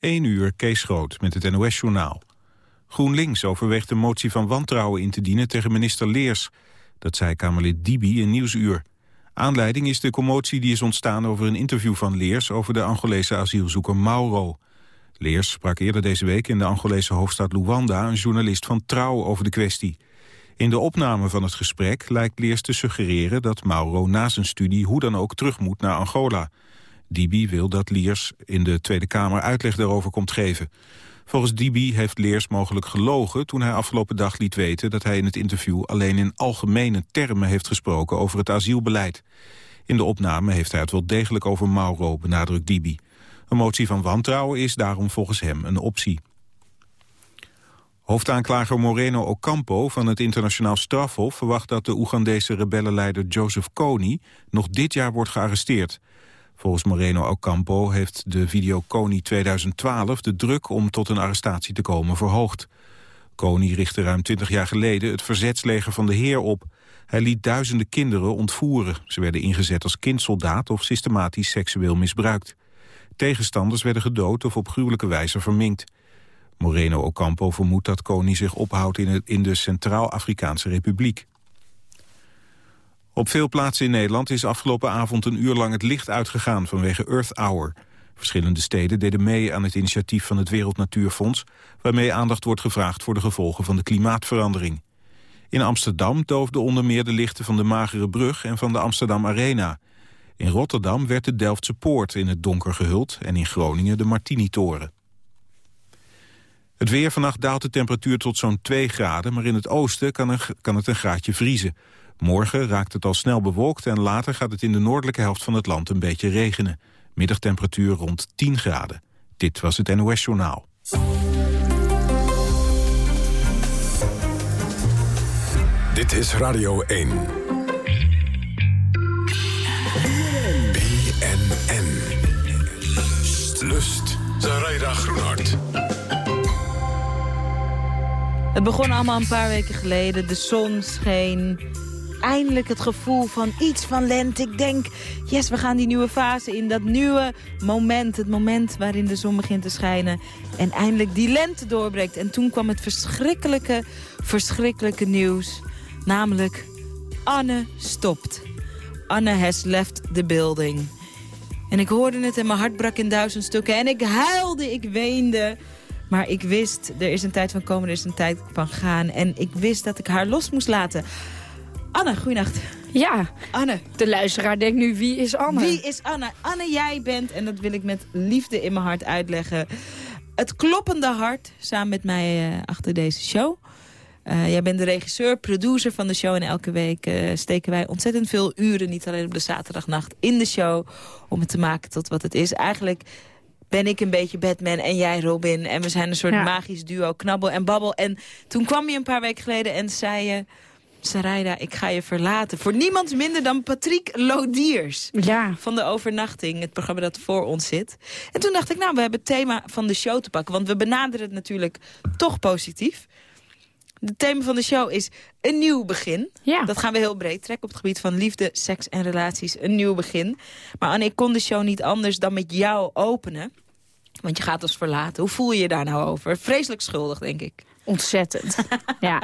1 uur, Kees Groot, met het NOS-journaal. GroenLinks overweegt een motie van wantrouwen in te dienen tegen minister Leers. Dat zei Kamerlid Dibi in Nieuwsuur. Aanleiding is de commotie die is ontstaan over een interview van Leers... over de Angolese asielzoeker Mauro. Leers sprak eerder deze week in de Angolese hoofdstad Luanda... een journalist van Trouw over de kwestie. In de opname van het gesprek lijkt Leers te suggereren... dat Mauro na zijn studie hoe dan ook terug moet naar Angola. Dibi wil dat Leers in de Tweede Kamer uitleg daarover komt geven. Volgens Dibi heeft Leers mogelijk gelogen toen hij afgelopen dag liet weten dat hij in het interview alleen in algemene termen heeft gesproken over het asielbeleid. In de opname heeft hij het wel degelijk over Mauro, benadrukt Dibi. Een motie van wantrouwen is daarom volgens hem een optie. Hoofdaanklager Moreno Ocampo van het internationaal strafhof verwacht dat de Oegandese rebellenleider Joseph Kony nog dit jaar wordt gearresteerd. Volgens Moreno Ocampo heeft de video Kony 2012 de druk om tot een arrestatie te komen verhoogd. Kony richtte ruim 20 jaar geleden het verzetsleger van de Heer op. Hij liet duizenden kinderen ontvoeren. Ze werden ingezet als kindsoldaat of systematisch seksueel misbruikt. Tegenstanders werden gedood of op gruwelijke wijze verminkt. Moreno Ocampo vermoedt dat Kony zich ophoudt in, de Centraal-Afrikaanse Republiek. Op veel plaatsen in Nederland is afgelopen avond een uur lang het licht uitgegaan vanwege Earth Hour. Verschillende steden deden mee aan het initiatief van het Wereld Natuurfonds... waarmee aandacht wordt gevraagd voor de gevolgen van de klimaatverandering. In Amsterdam doofden onder meer de lichten van de Magere Brug en van de Amsterdam Arena. In Rotterdam werd de Delftse Poort in het donker gehuld... en in Groningen de Martini-toren. Het weer vannacht daalt de temperatuur tot zo'n 2 graden... maar in het oosten kan, kan het een graadje vriezen. Morgen raakt het al snel bewolkt en later gaat het in de noordelijke helft van het land een beetje regenen. Middagtemperatuur rond 10 graden. Dit was het NOS Journaal. Dit is Radio 1. BNN. Lust. Zaraida Groenhart. Het begon allemaal een paar weken geleden. De zon scheen eindelijk het gevoel van iets van lente. Ik denk, yes, we gaan die nieuwe fase in. Dat nieuwe moment, het moment waarin de zon begint te schijnen. En eindelijk die lente doorbreekt. En toen kwam het verschrikkelijke, verschrikkelijke nieuws. Namelijk, Anne stopt. Anne has left the building. En ik hoorde het en mijn hart brak in duizend stukken. En ik huilde, ik weende. Maar ik wist, er is een tijd van komen, er is een tijd van gaan. En ik wist dat ik haar los moest laten. Anne, goeienacht. Ja, Anne. de luisteraar denkt nu, wie is Anne? Wie is Anne? Anne, jij bent, en dat wil ik met liefde in mijn hart uitleggen... het kloppende hart, samen met mij uh, achter deze show. Uh, jij bent de regisseur, producer van de show. En elke week uh, steken wij ontzettend veel uren, niet alleen op de zaterdagnacht, in de show. Om het te maken tot wat het is. Eigenlijk ben ik een beetje Batman en jij Robin. En we zijn een soort ja. magisch duo, knabbel en babbel. En toen kwam je een paar weken geleden en zei je... Sarayda, ik ga je verlaten. Voor niemand minder dan Patrick Lodiers. Ja. Van de overnachting, het programma dat voor ons zit. En toen dacht ik, nou, we hebben het thema van de show te pakken. Want we benaderen het natuurlijk toch positief. Het thema van de show is een nieuw begin. Ja. Dat gaan we heel breed trekken op het gebied van liefde, seks en relaties. Een nieuw begin. Maar Anne, ik kon de show niet anders dan met jou openen. Want je gaat ons verlaten. Hoe voel je je daar nou over? Vreselijk schuldig, denk ik. Ontzettend, ja.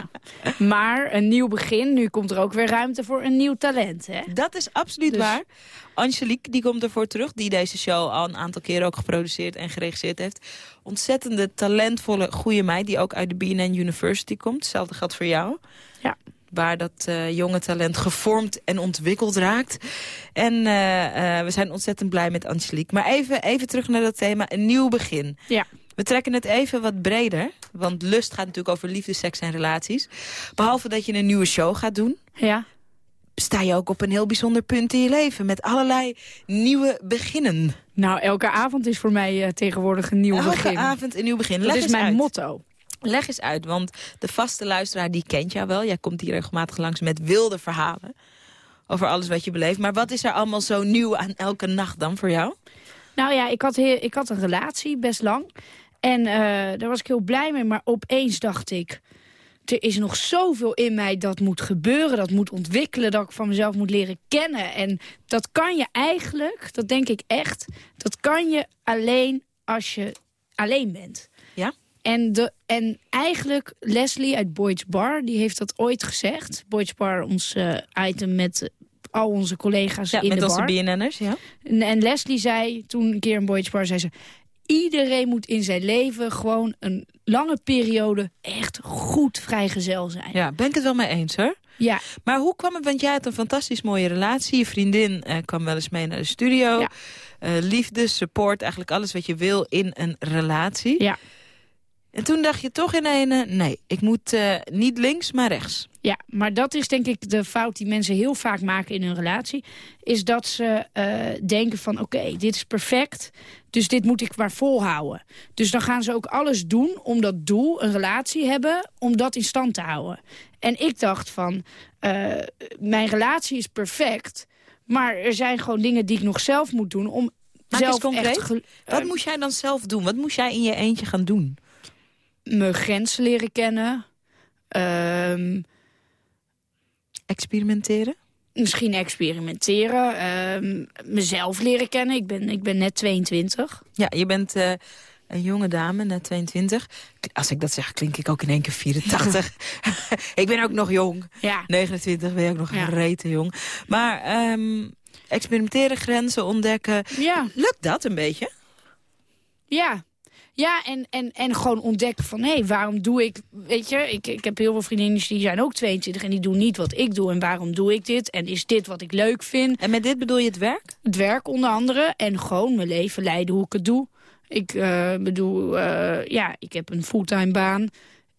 Maar een nieuw begin, nu komt er ook weer ruimte voor een nieuw talent, hè? Dat is absoluut dus... waar. Angelique, die komt ervoor terug, die deze show al een aantal keren ook geproduceerd en geregisseerd heeft. Ontzettende, talentvolle, goede meid, die ook uit de BNN University komt. Hetzelfde geldt voor jou. Ja waar dat uh, jonge talent gevormd en ontwikkeld raakt. En uh, uh, we zijn ontzettend blij met Angelique. Maar even, even terug naar dat thema, een nieuw begin. Ja. We trekken het even wat breder. Want lust gaat natuurlijk over liefde, seks en relaties. Behalve dat je een nieuwe show gaat doen. Ja. Sta je ook op een heel bijzonder punt in je leven. Met allerlei nieuwe beginnen. Nou, elke avond is voor mij uh, tegenwoordig een nieuw elke begin. Elke avond een nieuw begin. Dat Leg is mijn uit. motto. Leg eens uit, want de vaste luisteraar die kent jou wel. Jij komt hier regelmatig langs met wilde verhalen. Over alles wat je beleeft. Maar wat is er allemaal zo nieuw aan elke nacht dan voor jou? Nou ja, ik had, ik had een relatie, best lang. En uh, daar was ik heel blij mee. Maar opeens dacht ik, er is nog zoveel in mij dat moet gebeuren. Dat moet ontwikkelen, dat ik van mezelf moet leren kennen. En dat kan je eigenlijk, dat denk ik echt... dat kan je alleen als je alleen bent. En, de, en eigenlijk, Leslie uit Boyd's Bar, die heeft dat ooit gezegd. Boyd's Bar, ons eh, item met eh, al onze collega's Ja, in met de onze bar. BNN'ers, ja. En, en Leslie zei toen een keer in Boyd's Bar, zei ze... Iedereen moet in zijn leven gewoon een lange periode echt goed vrijgezel zijn. Ja, ben ik het wel mee eens, hoor. Ja, Maar hoe kwam het, want jij had een fantastisch mooie relatie. Je vriendin eh, kwam wel eens mee naar de studio. Ja. Eh, liefde, support, eigenlijk alles wat je wil in een relatie. ja. En toen dacht je toch in een, eh, nee, ik moet eh, niet links, maar rechts. Ja, maar dat is denk ik de fout die mensen heel vaak maken in hun relatie. Is dat ze eh, denken van oké, dit is perfect, dus dit moet ik maar volhouden. Dus dan gaan ze ook alles doen om dat doel, een relatie hebben, om dat in stand te houden. En ik dacht van, eh, mijn relatie is perfect, maar er zijn gewoon dingen die ik nog zelf moet doen om eens zelf concreet. echt Wat moest jij dan zelf doen? Wat moest jij in je eentje gaan doen? Mijn grenzen leren kennen. Ehm, Experimenteren? misschien experimenteren. ehm, mezelf leren kennen. Ik ben, ik ben net 22. Ja, je bent eh, een jonge dame, net 22. Als ik dat zeg, klink ik ook in één keer 84. ik ben ook nog jong. Ja. 29 ben je ook nog Ja. rete jong. Maar ehm, experimenteren, grenzen ontdekken. Ja, Lukt dat een beetje? ja. Ja, en, en, en gewoon ontdekken van, hé, waarom doe ik... Weet je, ik, ik heb heel veel vriendinnen die zijn ook 22... en die doen niet wat ik doe. En waarom doe ik dit? En is dit wat ik leuk vind? En met dit bedoel je het werk? Het werk onder andere. En gewoon mijn leven leiden hoe ik het doe. Ik eh, bedoel, eh, ja, ik heb een fulltime baan...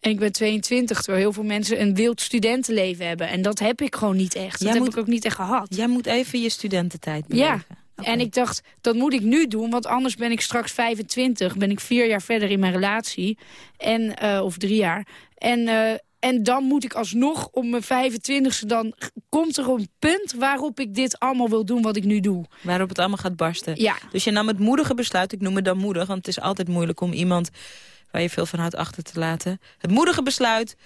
En ik ben 22, terwijl heel veel mensen een wild studentenleven hebben. En dat heb ik gewoon niet echt. Dat Jij heb moet- ik ook niet echt gehad. Jij moet even je studententijd Ja. En ik dacht, dat moet ik nu doen, want anders ben ik straks 25. Ben ik vier jaar verder in mijn relatie. En, eh, of drie jaar. En, eh, en dan moet ik alsnog om mijn 25ste... dan komt er een punt waarop ik dit allemaal wil doen wat ik nu doe. Waarop het allemaal gaat barsten. Ja, Dus je nam het moedige besluit, ik noem het dan moedig... want het is altijd moeilijk om iemand waar je veel van houdt achter te laten. Het moedige besluit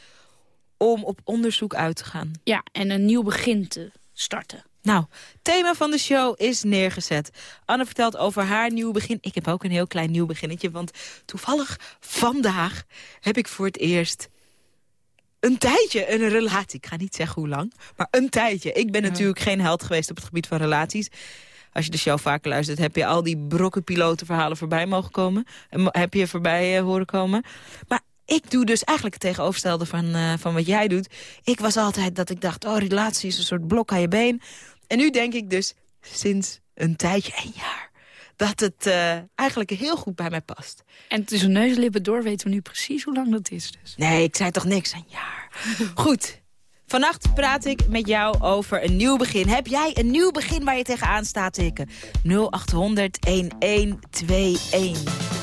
om op onderzoek uit te gaan. ja, en een nieuw begin te starten. Nou, thema van de show is neergezet. Anne vertelt over haar nieuw begin. Ik heb ook een heel klein nieuw beginnetje, want toevallig vandaag heb ik voor het eerst een tijdje een relatie. Ik ga niet zeggen hoe lang, maar een tijdje. Ik ben natuurlijk geen held geweest op het gebied van relaties. Als je de show vaker luistert, heb je al die brokkenpilotenverhalen voorbij mogen komen. Heb je voorbij eh, horen komen. Maar ik doe dus eigenlijk het tegenovergestelde van, eh, van wat jij doet. Ik was altijd dat ik dacht, oh, relatie is een soort blok aan je been. En nu denk ik dus sinds een tijdje, een jaar... dat het eh, eigenlijk heel goed bij mij past. En tussen neus en lippen door weten we nu precies hoe lang dat is. Dus. Nee, ik zei toch niks, een jaar. Goed. Vannacht praat ik met jou over een nieuw begin. Heb jij een nieuw begin waar je tegenaan staat tikken? 0800 1121.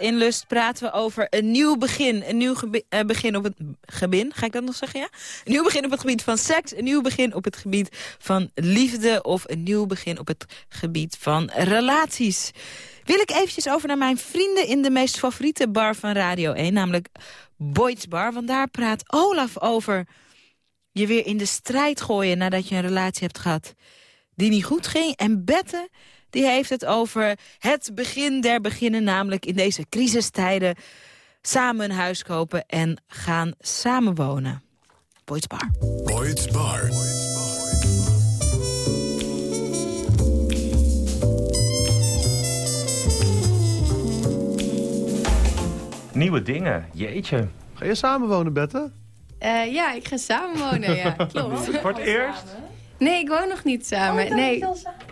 In Lust praten we over een nieuw begin. Een nieuw eh, begin op het gebin. Ga ik dat nog zeggen, ja? Een nieuw begin op het gebied van seks. Een nieuw begin op het gebied van liefde. Of een nieuw begin op het gebied van relaties. Wil ik eventjes over naar mijn vrienden in de meest favoriete bar van Radio 1. Namelijk Boyd's Bar. Want daar praat Olaf over je weer in de strijd gooien nadat je een relatie hebt gehad die niet goed ging. En Bette, die heeft het over het begin der beginnen, namelijk in deze crisistijden samen een huis kopen en gaan samenwonen. Boyd's Bar. Boyd's Bar. Nieuwe dingen, jeetje. Ga je samenwonen, Bette? Eh, ja, ik ga samenwonen, ja, klopt. Voor het eerst? Nee, ik woon nog niet samen. nee.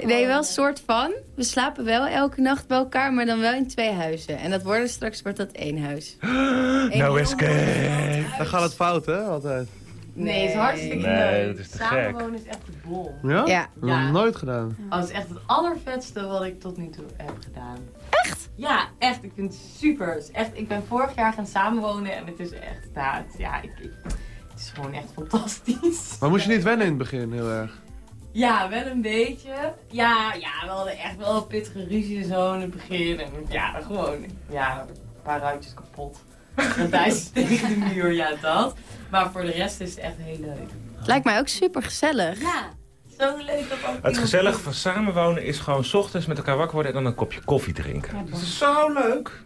nee, wel een soort van. We slapen wel elke nacht bij elkaar, maar dan wel in twee huizen. En dat worden straks wordt dat één huis. Eén No escape. Dan gaat het fout, hè? Altijd. Nee, het is hartstikke Nee, leuk. dat is te Samenwonen is echt de bol. Ja? Ja. Dat heb ik nog nooit gedaan. Oh, het is echt het allervetste wat ik tot nu toe heb gedaan. Echt? Ja, echt. Ik vind het super. Echt, ik ben vorig jaar gaan samenwonen en het is echt, nou, het, ja, ik, ik- het is gewoon echt fantastisch. Maar moest je niet wennen in het begin heel erg? Ja, wel een beetje. Ja, ja, we hadden echt wel een pittige ruzie en zo in het begin. En ja, gewoon, ja, een paar ruitjes kapot. Gordijntjes tegen de muur, ja, dat. Maar voor de rest is het echt heel leuk. Lijkt mij ook super gezellig. Ja, zo leuk dat ook Het gezellige van samenwonen is gewoon 's ochtends met elkaar wakker worden en dan een kopje koffie drinken. Dat is zo leuk.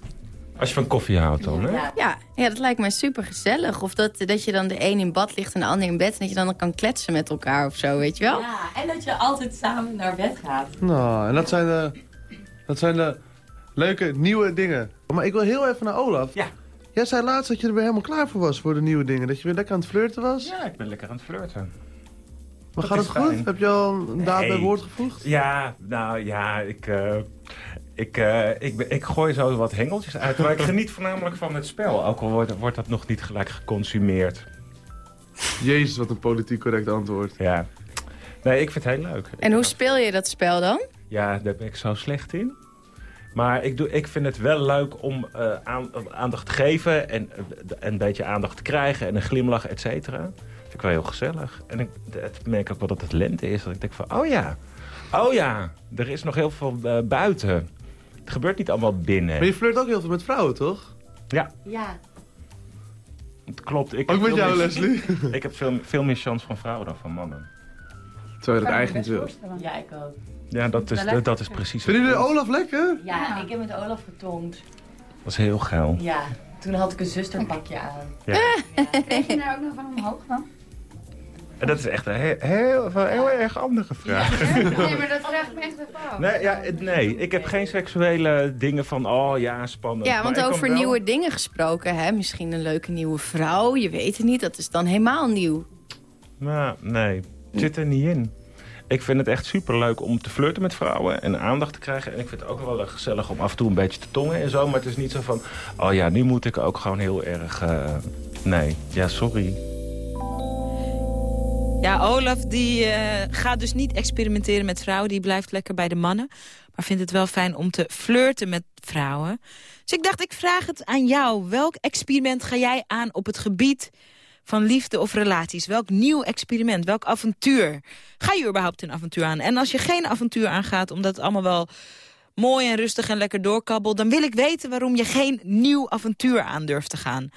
Als je van koffie houdt dan, hè? Ja, Ja, dat lijkt mij super gezellig. Of dat, dat je dan de een in bad ligt en de ander in bed. En dat je dan kan kletsen met elkaar of zo, weet je wel? Ja, en dat je altijd samen naar bed gaat. Nou, en dat zijn de, dat zijn de leuke nieuwe dingen. Maar ik wil heel even naar Olaf. Ja. Jij zei laatst dat je er weer helemaal klaar voor was voor de nieuwe dingen. Dat je weer lekker aan het flirten was. Ja, ik ben lekker aan het flirten. Maar dat gaat het goed? fijn. Heb je al een daad bij woord gevoegd? Ja, nou ja, ik, eh, ik, eh, ik, ben- ik gooi zo wat hengeltjes uit. Maar ik geniet voornamelijk van het spel. Ook al wordt, wordt dat nog niet gelijk geconsumeerd. Jezus, wat een politiek correct antwoord. Ja. Nee, ik vind het heel leuk. En hoe speel je dat spel dan? Ja, daar ben ik zo slecht in. Maar ik, doe, ik vind het wel leuk om eh, aan- aandacht te geven en eh, een beetje aandacht te krijgen en een glimlach, et cetera. Vind ik wel heel gezellig. En ik het merk ik ook wel dat het lente is. Dat ik denk van, oh ja, oh ja, er is nog heel veel buiten. Het gebeurt niet allemaal binnen. Maar je flirt ook heel veel met vrouwen, toch? Ja, Ja. het klopt. Ik Ook met jou, meer- Leslie? Ik heb veel, veel meer chance van vrouwen dan van mannen. Terwijl je dat eigenlijk niet wil. Ja, ik ook. Ja, dat is, dat is precies Vinden jullie. Olaf lekker? Ja, ik heb met Olaf getonkt. Dat is heel geil. Ja, toen had ik een zusterpakje aan. Ja. Kreeg je daar ook nog van omhoog dan? En dat is echt een heel, heel, erg andere vraag. Nee, maar dat vraagt me echt af. Nee, ja, nee, ik heb geen seksuele dingen van, oh ja, spannend. Ja, Maar want over wel- nieuwe dingen gesproken, hè? Misschien een leuke nieuwe vrouw, je weet het niet. Dat is dan helemaal nieuw. Nou, nee, het zit er niet in. Ik vind het echt superleuk om te flirten met vrouwen en aandacht te krijgen. En ik vind het ook wel gezellig om af en toe een beetje te tongen en zo. Maar het is niet zo van, oh ja, nu moet ik ook gewoon heel erg... eh, nee, ja, sorry. Ja, Olaf die eh, gaat dus niet experimenteren met vrouwen. Die blijft lekker bij de mannen. Maar vindt het wel fijn om te flirten met vrouwen. Dus ik dacht, ik vraag het aan jou. Welk experiment ga jij aan op het gebied van liefde of relaties? Welk nieuw experiment? Welk avontuur? Ga je überhaupt een avontuur aan? En als je geen avontuur aangaat, omdat het allemaal wel mooi en rustig en lekker doorkabbelt... dan wil ik weten waarom je geen nieuw avontuur aan durft te gaan. 0800-1121,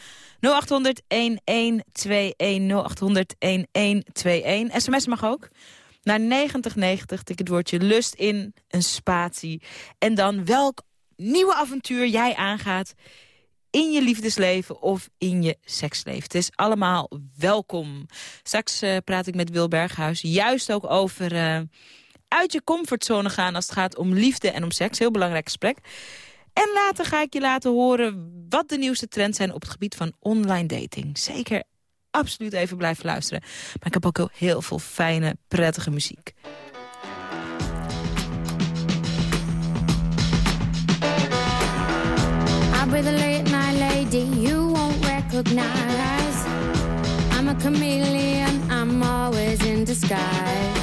0800-1121. SMS mag ook. Naar 9090 tik het woordje lust in, een spatie. En dan welk nieuwe avontuur jij aangaat in je liefdesleven of in je seksleven. Het is allemaal welkom. Straks eh, praat ik met Wil Berghuis juist ook over eh, uit je comfortzone gaan... als het gaat om liefde en om seks. Heel belangrijk gesprek. En later ga ik je laten horen wat de nieuwste trends zijn op het gebied van online dating. Zeker absoluut even blijven luisteren. Maar ik heb ook heel veel fijne, prettige muziek. Late you won't recognize. I'm a chameleon, I'm always in disguise.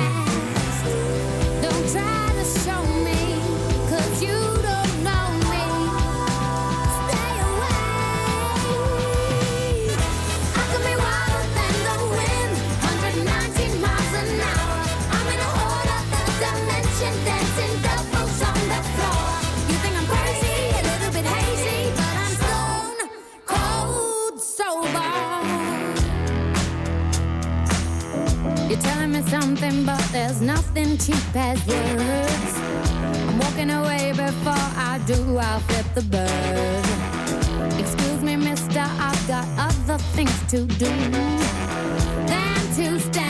Cheap as words. I'm walking away before I do, I'll flip the bird. Excuse me, mister, I've got other things to do than to stand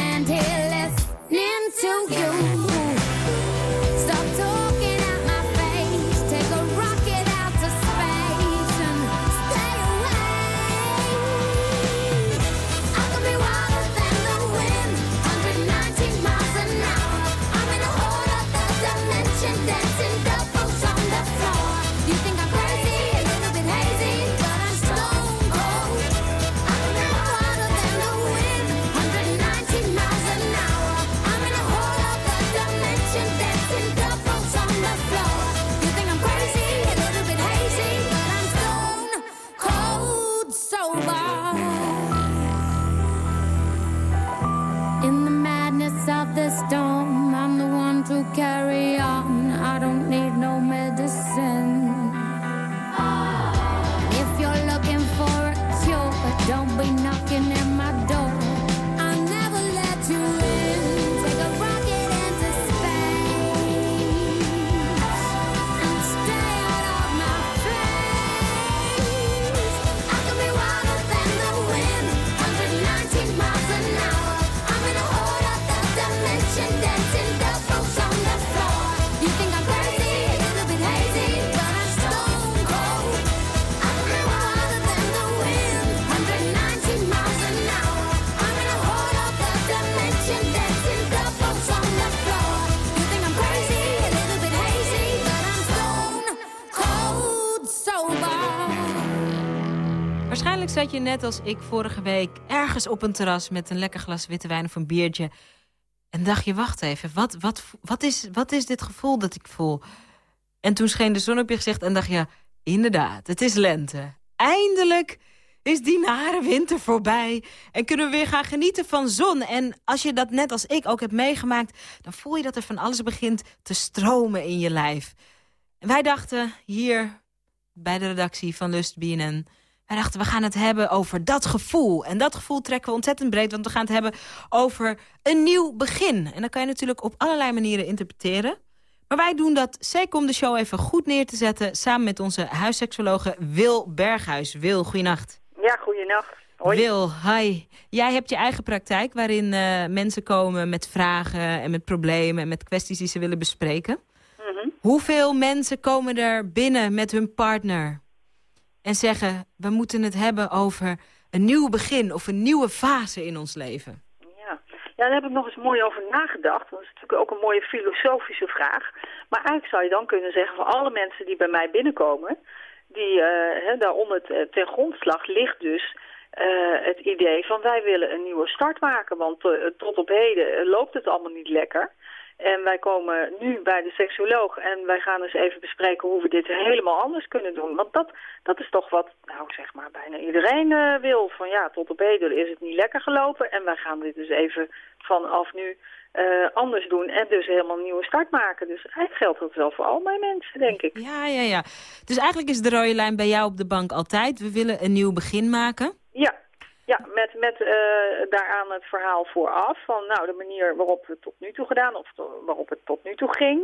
zat je net als ik vorige week ergens op een terras... met een lekker glas witte wijn of een biertje. En dacht je, wacht even, wat, wat, wat, is, wat is dit gevoel dat ik voel? En toen scheen de zon op je gezicht en dacht je... inderdaad, het is lente. Eindelijk is die nare winter voorbij. En kunnen we weer gaan genieten van zon. En als je dat net als ik ook hebt meegemaakt... dan voel je dat er van alles begint te stromen in je lijf. Wij dachten hier bij de redactie van Lust. Wij dachten, we gaan het hebben over dat gevoel. En dat gevoel trekken we ontzettend breed... want we gaan het hebben over een nieuw begin. En dat kan je natuurlijk op allerlei manieren interpreteren... Maar wij doen dat zeker om de show even goed neer te zetten... samen met onze huisseksologe Wil Berghuis. Wil, goeienacht. Ja, goeienacht. Hoi. Wil, hi. Jij hebt je eigen praktijk waarin eh, mensen komen met vragen en met problemen... en met kwesties die ze willen bespreken. Mhm. Hoeveel mensen komen er binnen met hun partner en zeggen... we moeten het hebben over een nieuw begin of een nieuwe fase in ons leven? Ja. ja, daar heb ik nog eens mooi over nagedacht. Dat is natuurlijk ook een mooie filosofische vraag. Maar eigenlijk zou je dan kunnen zeggen van alle mensen die bij mij binnenkomen... die eh, hè, daaronder te- ten grondslag ligt dus eh, het idee van wij willen een nieuwe start maken. Want eh, tot op heden loopt het allemaal niet lekker. En wij komen nu bij de seksuoloog en wij gaan eens even bespreken hoe we dit helemaal anders kunnen doen. Want dat, dat is toch wat, nou zeg maar, bijna iedereen eh, wil. Van ja, tot op heden is het niet lekker gelopen en wij gaan dit dus even vanaf nu eh, anders doen. En dus helemaal een nieuwe start maken. Dus eigenlijk geldt dat wel voor al mijn mensen, denk ik. Ja, ja, ja. Dus eigenlijk is de rode lijn bij jou op de bank altijd... we willen een nieuw begin maken. Ja, ja met, met eh, daaraan het verhaal vooraf van nou, de manier waarop we het tot nu toe gedaan, of to- waarop het tot nu toe ging.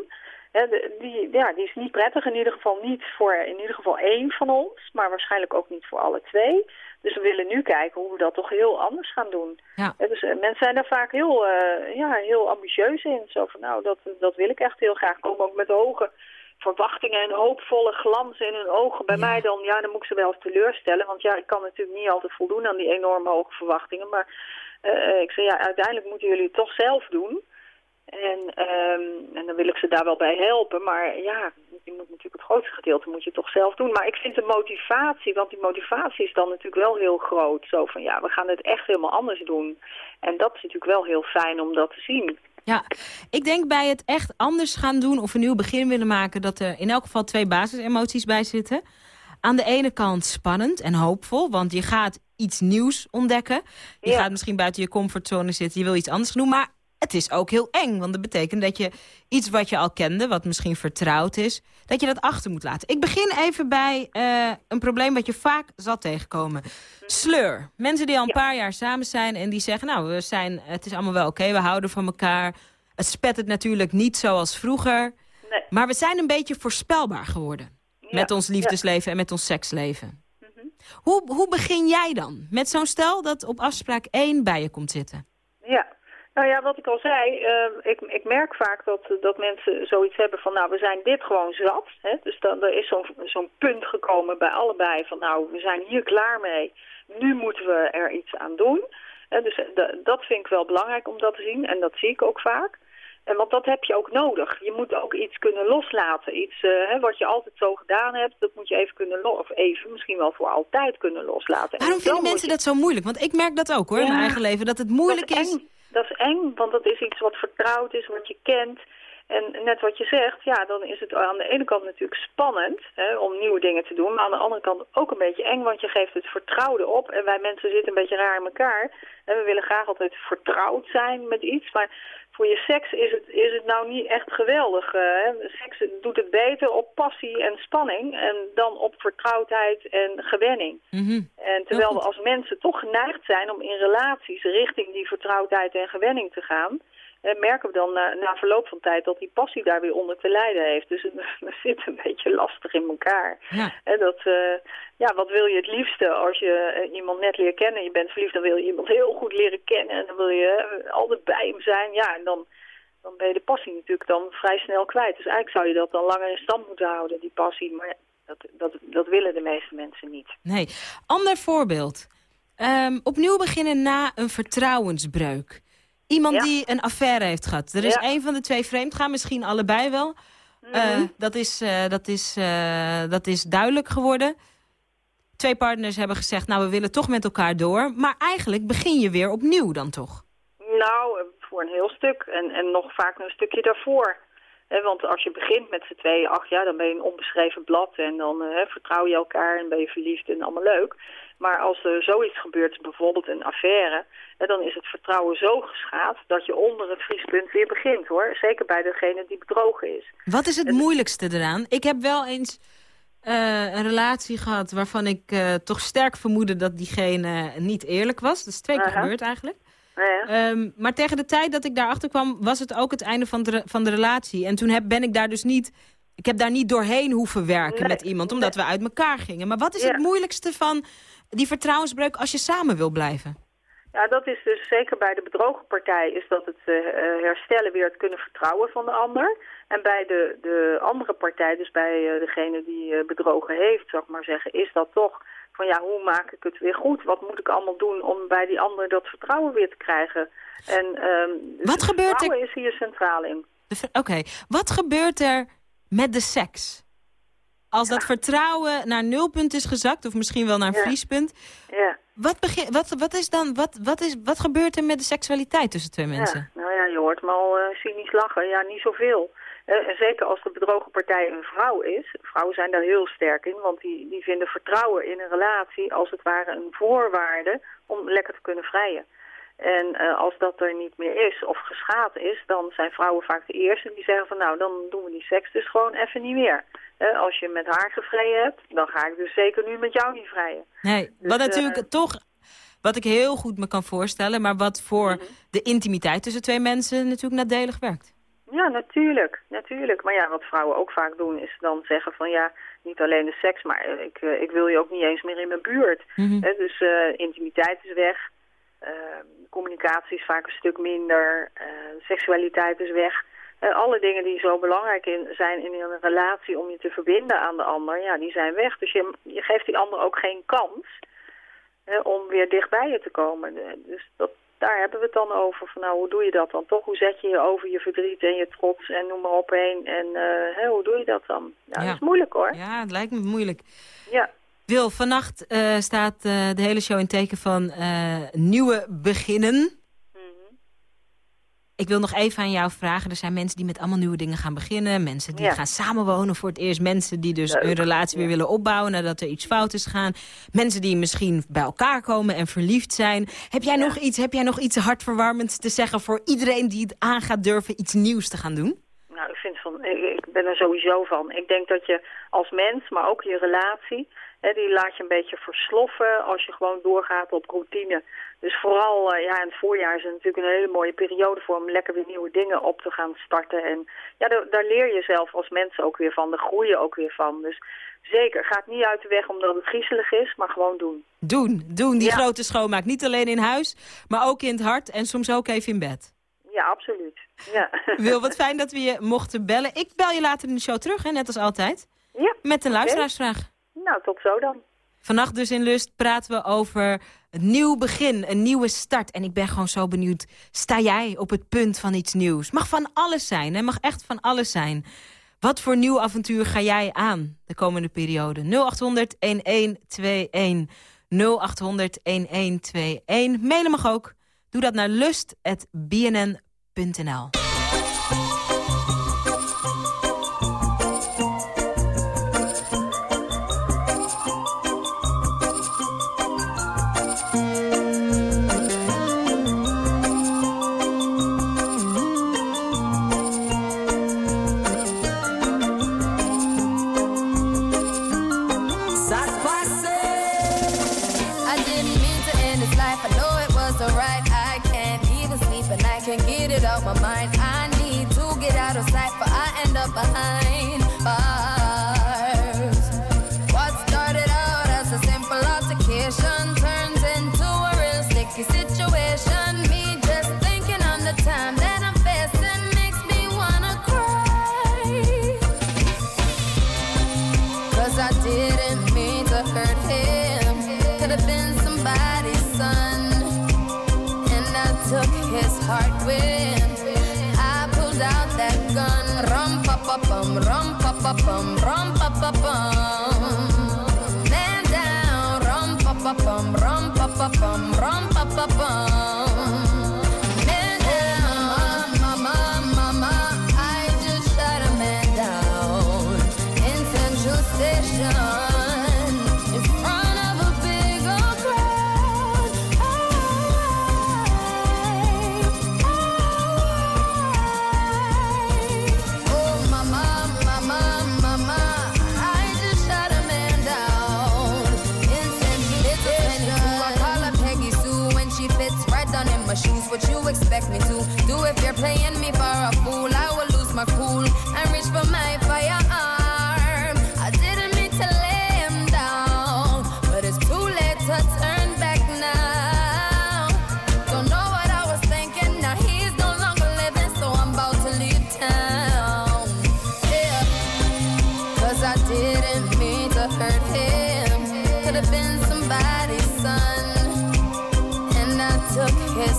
Hè, de- die, ja, die is niet prettig, in ieder geval niet voor in ieder geval één van ons, maar waarschijnlijk ook niet voor alle twee. Dus we willen nu kijken hoe we dat toch heel anders gaan doen. Ja. Dus eh, mensen zijn daar vaak heel, eh, ja, heel ambitieus in. Zo van nou, dat, dat wil ik echt heel graag. Komen ook met hoge verwachtingen en hoopvolle glans in hun ogen. Bij mij dan, ja, dan moet ik ze wel eens teleurstellen. Want ja, ik kan natuurlijk niet altijd voldoen aan die enorm hoge verwachtingen. Maar eh, ik zeg, ja, uiteindelijk moeten jullie het toch zelf doen. En, ehm, en dan wil ik ze daar wel bij helpen. Maar ja, je moet natuurlijk het grootste gedeelte moet je toch zelf doen. Maar ik vind de motivatie, want die motivatie is dan natuurlijk wel heel groot. Zo van ja, we gaan het echt helemaal anders doen. En dat is natuurlijk wel heel fijn om dat te zien. Ja, ik denk bij het echt anders gaan doen of een nieuw begin willen maken... dat er in elk geval twee basisemoties bij zitten. Aan de ene kant spannend en hoopvol, want je gaat iets nieuws ontdekken. Je gaat misschien buiten je comfortzone zitten, je wil iets anders doen. Maar het is ook heel eng, want dat betekent dat je iets wat je al kende... wat misschien vertrouwd is, dat je dat achter moet laten. Ik begin even bij eh, een probleem wat je vaak zal tegenkomen. Sleur. Mensen die al een paar jaar samen zijn en die zeggen... nou, we zijn, het is allemaal wel oké, we houden van elkaar. Het spettert natuurlijk niet zoals vroeger. Nee. Maar we zijn een beetje voorspelbaar geworden. met ons liefdesleven en met ons seksleven. hoe, hoe begin jij dan? Met zo'n stel dat op afspraak 1 bij je komt zitten. Ja, nou ja, wat ik al zei, eh, ik, ik merk vaak dat, dat mensen zoiets hebben van, nou, we zijn dit gewoon zat. Hè? Dus dan, er is zo'n zo'n punt gekomen bij allebei van, nou, we zijn hier klaar mee. Nu moeten we er iets aan doen. Hè, dus da- dat vind ik wel belangrijk om dat te zien en dat zie ik ook vaak. En want dat heb je ook nodig. Je moet ook iets kunnen loslaten. Iets eh, hè, wat je altijd zo gedaan hebt, dat moet je even kunnen lo- of even, misschien wel voor altijd kunnen loslaten. En Waarom vinden mensen je- dat zo moeilijk? Want ik merk dat ook hoor, in mijn eigen leven. Dat het moeilijk dat is. is. Eng. Dat is eng, want dat is iets wat vertrouwd is, wat je kent. En net wat je zegt, ja, dan is het aan de ene kant natuurlijk spannend hè, om nieuwe dingen te doen. Maar aan de andere kant ook een beetje eng, want je geeft het vertrouwde op. En wij mensen zitten een beetje raar in elkaar. En we willen graag altijd vertrouwd zijn met iets. Maar voor je seks is het, is het nou niet echt geweldig. eh, hè. Seks doet het beter op passie en spanning. En dan op vertrouwdheid en gewenning. Mhm. En terwijl we als mensen toch geneigd zijn om in relaties richting die vertrouwdheid en gewenning te gaan, merken we dan na, na verloop van tijd dat die passie daar weer onder te lijden heeft. Dus het, zit een beetje lastig in elkaar. Ja. En dat, eh, ja, wat wil je het liefste als je eh, iemand net leert kennen? Je bent verliefd, dan wil je iemand heel goed leren kennen. En dan wil je eh, altijd bij hem zijn. Ja, en dan, dan ben je de passie natuurlijk dan vrij snel kwijt. Dus eigenlijk zou je dat dan langer in stand moeten houden, die passie. Maar dat, dat, dat willen de meeste mensen niet. Nee. Ander voorbeeld. Ehm, opnieuw beginnen na een vertrouwensbreuk. Iemand Ja. die een affaire heeft gehad. Er is Ja. een van de twee vreemd gaan, misschien allebei wel. Eh, Mhm. dat, is, eh, dat, is, eh, dat is duidelijk geworden. Twee partners hebben gezegd, nou we willen toch met elkaar door. Maar eigenlijk begin je weer opnieuw dan toch? Nou, voor een heel stuk. En, en nog vaak een stukje daarvoor. Want als je begint met z'n tweeën, ach ja, dan ben je een onbeschreven blad. En dan vertrouw je elkaar en ben je verliefd en allemaal leuk. Maar als er zoiets gebeurt, bijvoorbeeld een affaire... dan is het vertrouwen zo geschaad dat je onder het vriespunt weer begint, hoor. Zeker bij degene die bedrogen is. Wat is het moeilijkste eraan? Ik heb wel eens eh, een relatie gehad waarvan ik eh, toch sterk vermoedde dat diegene niet eerlijk was. Dat is twee keer Aha. gebeurd eigenlijk. Ja. Ehm, maar tegen de tijd dat ik daarachter kwam, was het ook het einde van de, van de relatie. En toen heb, ben ik daar dus niet... Ik heb daar niet doorheen hoeven werken Nee, met iemand, omdat we uit elkaar gingen. Maar wat is Ja. het moeilijkste van die vertrouwensbreuk als je samen wil blijven? Ja, dat is dus zeker bij de bedrogen partij is dat het eh, eh, herstellen weer het kunnen vertrouwen van de ander. En bij de, de andere partij, dus bij eh, degene die bedrogen heeft, zou ik maar zeggen, is dat toch van ja, hoe maak ik het weer goed? Wat moet ik allemaal doen om bij die ander dat vertrouwen weer te krijgen? En ehm, Wat gebeurt er- vertrouwen is hier centraal in. Oké, wat gebeurt er met de seks? Als dat vertrouwen naar nulpunt is gezakt, of misschien wel naar een vriespunt... Wat, begin, wat, wat, is dan, wat, wat, is, wat gebeurt er met de seksualiteit tussen twee mensen? Ja, nou ja, je hoort me al eh, cynisch lachen. Ja, niet zoveel. Eh, en zeker als de bedrogen partij een vrouw is. Vrouwen zijn daar heel sterk in, want die, die vinden vertrouwen in een relatie als het ware een voorwaarde om lekker te kunnen vrijen. En eh, als dat er niet meer is of geschaad is, dan zijn vrouwen vaak de eerste die zeggen van nou, dan doen we die seks dus gewoon even niet meer. Als je met haar gevreden hebt, dan ga ik dus zeker nu met jou niet vrijen. Nee, Dus, wat natuurlijk eh, toch, wat ik heel goed me kan voorstellen... maar wat voor Mhm. de intimiteit tussen twee mensen natuurlijk nadelig werkt. Ja, natuurlijk. Natuurlijk. Maar ja, wat vrouwen ook vaak doen is dan zeggen van ja, niet alleen de seks, maar eh, ik, eh, ik wil je ook niet eens meer in mijn buurt. Mhm. Dus intimiteit is weg. Eh, communicatie is vaak een stuk minder. seksualiteit is weg. Eh, alle dingen die zo belangrijk in, zijn in een relatie om je te verbinden aan de ander, ja, die zijn weg. Dus je, je geeft die ander ook geen kans hè, om weer dichtbij je te komen. Dus dat, daar hebben we het dan over. Van, nou, hoe doe je dat dan toch? Hoe zet je je over je verdriet en je trots en noem maar op heen? En eh, hè, hoe doe je dat dan? Nou, Ja. dat is moeilijk hoor. Ja, het lijkt me moeilijk. Ja. Wil, vannacht eh, staat eh, de hele show in teken van nieuwe beginnen. Ik wil nog even aan jou vragen. Er zijn mensen die met allemaal nieuwe dingen gaan beginnen. Mensen die Ja. gaan samenwonen voor het eerst. Mensen die dus hun relatie weer willen opbouwen nadat er iets fout is gegaan. Mensen die misschien bij elkaar komen en verliefd zijn. Heb jij, nog, iets, heb jij nog iets hartverwarmends te zeggen voor iedereen die het aan gaat durven iets nieuws te gaan doen? Nou, ik, vind van, ik, ik ben er sowieso van. Ik denk dat je als mens, maar ook je relatie, hè, die laat je een beetje versloffen als je gewoon doorgaat op routine. Dus vooral eh, ja, in het voorjaar is het natuurlijk een hele mooie periode voor om lekker weer nieuwe dingen op te gaan starten. En ja, daar, leer je zelf als mens ook weer van, daar groei je ook weer van. Dus zeker, ga het niet uit de weg omdat het griezelig is, maar gewoon doen. Doen, doen die Ja. grote schoonmaak. Niet alleen in huis, maar ook in het hart en soms ook even in bed. Ja, absoluut. Ja. Wil, wat fijn dat we je mochten bellen. Ik bel je later in de show terug, hè, net als altijd. Ja. Met een luisteraarsvraag. Nou, tot zo dan. Vannacht dus in Lust praten we over een nieuw begin, een nieuwe start. En ik ben gewoon zo benieuwd, sta jij op het punt van iets nieuws? Mag van alles zijn, hè? mag echt van alles zijn. Wat voor nieuw avontuur ga jij aan de komende periode? 0800-1121. 0800-1121. Mailen mag ook. Doe dat naar lust.bnn.nl.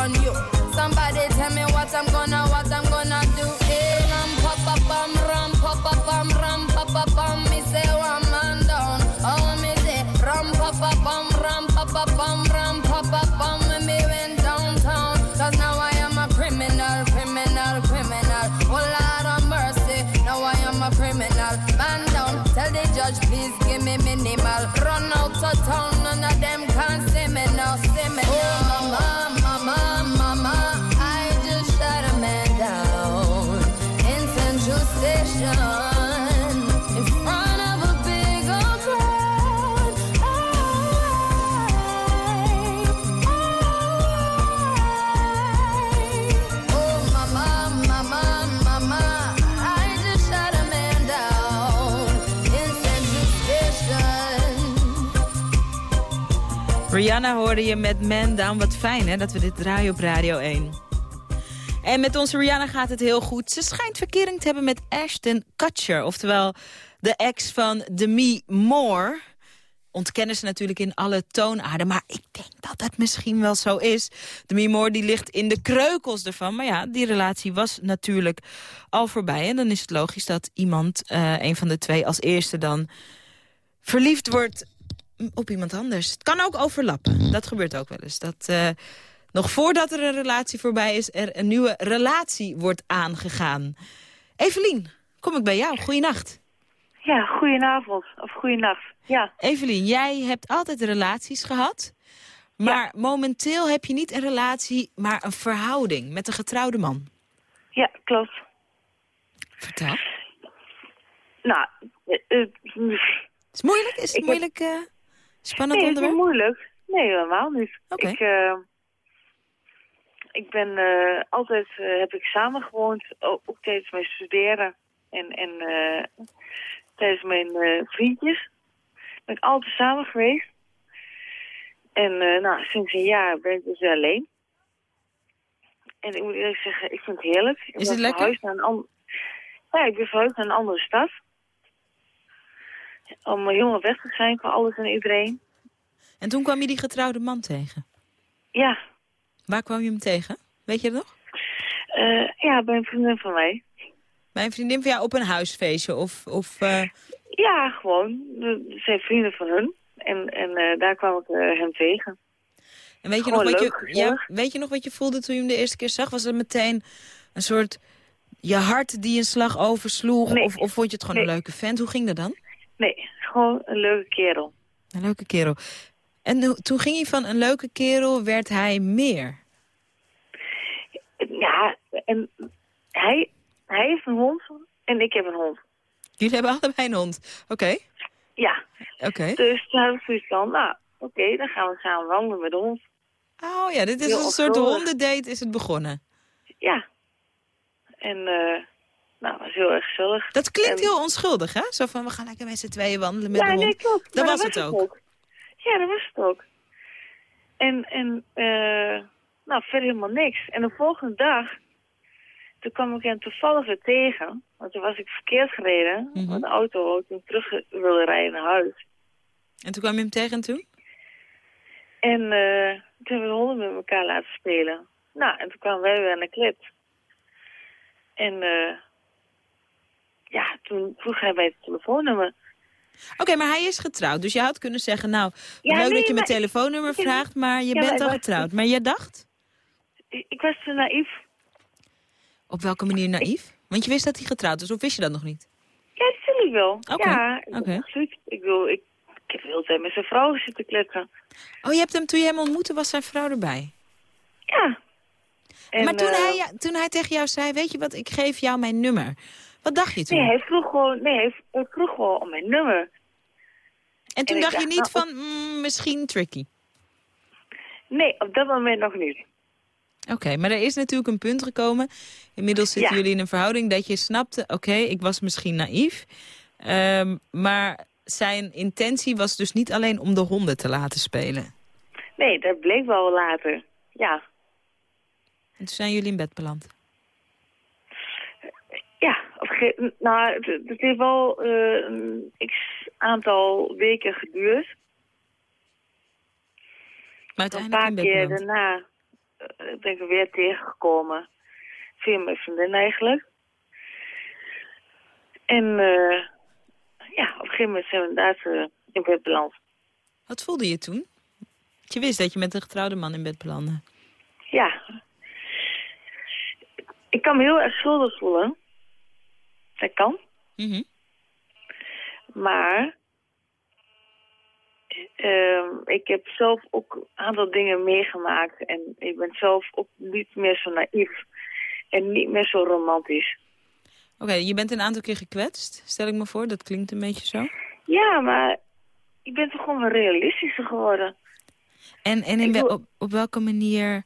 on you. Somebody tell me what I'm gonna, what I'm gonna do. Hey, ram, pa, pa, bam, ram, pa, pa, bam, ram, pa, pa, bam. Me say one man down. Oh, me say ram, pa, pa, bam, ram, pa, pa, bam, ram, pa, pa, bam. When me went downtown, cause now I am a criminal, criminal, criminal. Oh, Lord of mercy, now I am a criminal. Man down, tell the judge, please give me minimal. Run out of town, none of them can see me now, see me now. Rihanna hoorde je met Man Down. Wat fijn hè, dat we dit draaien op Radio 1. En met onze Rihanna gaat het heel goed. Ze schijnt verkering te hebben met Ashton Kutcher. Oftewel de ex van Demi Moore. Ontkennen ze natuurlijk in alle toonaarden. Maar ik denk dat dat misschien wel zo is. Demi Moore die ligt in de kreukels ervan. Maar ja, die relatie was natuurlijk al voorbij. En dan is het logisch dat iemand, eh, een van de twee, als eerste dan verliefd wordt op iemand anders. Het kan ook overlappen. Dat gebeurt ook wel eens. Dat eh, nog voordat er een relatie voorbij is... er een nieuwe relatie wordt aangegaan. Evelien, kom ik bij jou. Goeienacht. Ja, goedenavond. Of goeienacht. Ja. Evelien, jij hebt altijd relaties gehad. Maar momenteel heb je niet een relatie, maar een verhouding met een getrouwde man. Ja, klopt. Vertel. Nou, eh, Is het moeilijk? Is het heb- moeilijk eh, spannend nee, het is onderwerp? niet moeilijk. Nee, helemaal niet. Ik, eh, ik ben eh, altijd, eh, heb ik samen gewoond, ook, tijdens mijn studeren en, en tijdens mijn vriendjes. Ben ik altijd samen geweest. En nou, sinds een jaar ben ik dus weer alleen. En ik moet eerlijk zeggen, ik vind het heerlijk. Ik Is ben het lekker? verhuisd Naar een ja, ik ben verhuisd naar een andere stad. Om helemaal weg te zijn van alles en iedereen. En toen kwam je die getrouwde man tegen. Ja, Waar kwam je hem tegen? Weet je dat nog? eh, ja, bij een vriendin van mij. Bij een vriendin van jou op een huisfeestje of... of eh, Ja, gewoon. Er zijn vrienden van hun. En, en eh, daar kwam ik hem tegen. En weet je, Gewoon nog wat leuk, je, ja, weet je nog wat je voelde toen je hem de eerste keer zag? Was het meteen een soort je hart die een slag oversloeg? Nee. Of, of vond je het gewoon een leuke vent? Hoe ging dat dan? Nee, gewoon een leuke kerel. Een leuke kerel. En toen ging hij van een leuke kerel, werd hij meer. Ja, en hij, hij heeft een hond en ik heb een hond. Jullie hebben allebei een hond. Oké, Ja, oké. dus toen had ik zoiets van, nou, oké, dan gaan we samen wandelen met de hond. Oh ja, dit is Heel een soort hondendate is het begonnen. Ja. En, eh nou, dat was heel erg gezellig. Dat klinkt En- heel onschuldig, hè? Zo van, we gaan lekker met z'n tweeën wandelen met ja, de hond. nee, klopt. Dat was het ook. Ja, dat was het ook. En, en eh, nou, verder helemaal niks. En de volgende dag, toen kwam ik hem toevallig weer tegen. Want toen was ik verkeerd gereden met de auto toen ik terug wilde rijden naar huis. En toen kwam je hem tegen en toen? En eh, toen hebben we de honden met elkaar laten spelen. Nou, en toen kwamen wij weer aan de klip. En eh, ja, toen vroeg hij bij het telefoonnummer. Oké, maar hij is getrouwd. Dus je had kunnen zeggen, nou, Ja, leuk nee, dat je mijn telefoonnummer ik- vraagt, maar je Ja, bent al was- getrouwd. Maar jij dacht? Ik, ik was te naïef. Op welke manier naïef? Want je wist dat hij getrouwd was, of wist je dat nog niet? Ja, natuurlijk wel. Oké, Ja, oké. absoluut. Ik wil, ik, ik heb met zijn vrouw zitten kletsen. Oh, je hebt hem, toen je hem ontmoette, was zijn vrouw erbij? Ja. En, maar toen, eh, hij, ja, toen hij tegen jou zei, weet je wat, ik geef jou mijn nummer. Wat dacht je toen? Nee, hij vroeg gewoon, nee, hij, vroeg gewoon om mijn nummer. en toen en dacht je niet nou, van, mm, misschien tricky. Nee, op dat moment nog niet. Oké, maar er is natuurlijk een punt gekomen. Inmiddels zitten Ja. jullie in een verhouding dat je snapte... oké, ik was misschien naïef. ehm, maar zijn intentie was dus niet alleen om de honden te laten spelen. Nee, dat bleek wel later. Ja. En toen zijn jullie in bed beland. Ja, nou, het, het heeft wel eh, een x aantal weken geduurd. Maar Een uiteindelijk paar in bed keer daarna eh, ben ik er weer tegengekomen. Via mijn vriendin eigenlijk. En eh, ja, op een gegeven moment zijn we inderdaad in bed beland. Wat voelde je toen? Dat je wist dat je met een getrouwde man in bed belandde. Ja. Ik kan me heel erg schuldig voelen. Dat kan. Mhm. Maar ehm, ik heb zelf ook een aantal dingen meegemaakt. En ik ben zelf ook niet meer zo naïef. En niet meer zo romantisch. Oké, je bent een aantal keer gekwetst, stel ik me voor. Dat klinkt een beetje zo. Ja, maar ik ben toch gewoon realistischer geworden. En, en in op, op welke manier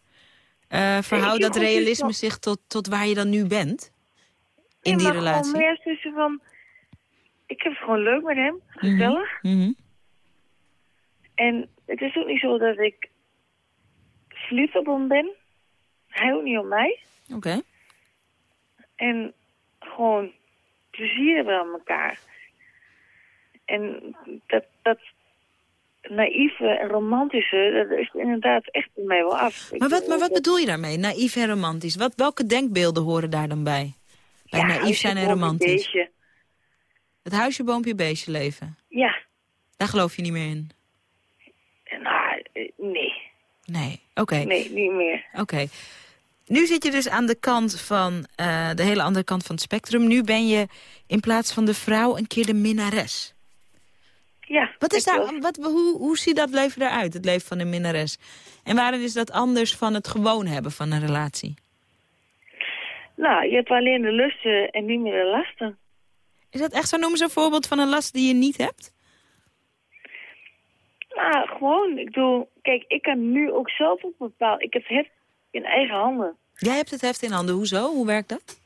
eh verhoudt dat realisme zich tot, tot waar je dan nu bent? In die relatie? gewoon meer tussen van... Ik heb het gewoon leuk met hem. Gezellig. Mhm. En het is ook niet zo dat ik verliefd op hem ben. Hij ook niet op mij. Oké. En gewoon plezier hebben aan elkaar. En dat, dat naïeve en romantische, dat is inderdaad echt bij mij wel af. Maar wat, maar wat bedoel je daarmee? Naïef en romantisch. Wat, welke denkbeelden horen daar dan bij? Bij Ja, naïef zijn en romantisch. beestje. Het huisje, boompje, beestje leven. Ja, Daar geloof je niet meer in? nou, eh, nee. Nee, oké. Nee, niet meer. Oké. Nu zit je dus aan de kant van eh, de hele andere kant van het spectrum. Nu ben je in plaats van de vrouw een keer de minnares. Ja. Wat is daar, wat, hoe, hoe ziet dat leven eruit, het leven van een minnares? En waarin is dat anders van het gewoon hebben van een relatie? Nou, je hebt alleen de lusten en niet meer de lasten. Is dat echt zo? Noem eens een voorbeeld van een last die je niet hebt. Nou, gewoon, ik bedoel, kijk, ik kan nu ook zelf ook bepalen. Ik heb het heft in eigen handen. Jij hebt het heft in handen. Hoezo? Hoe werkt dat?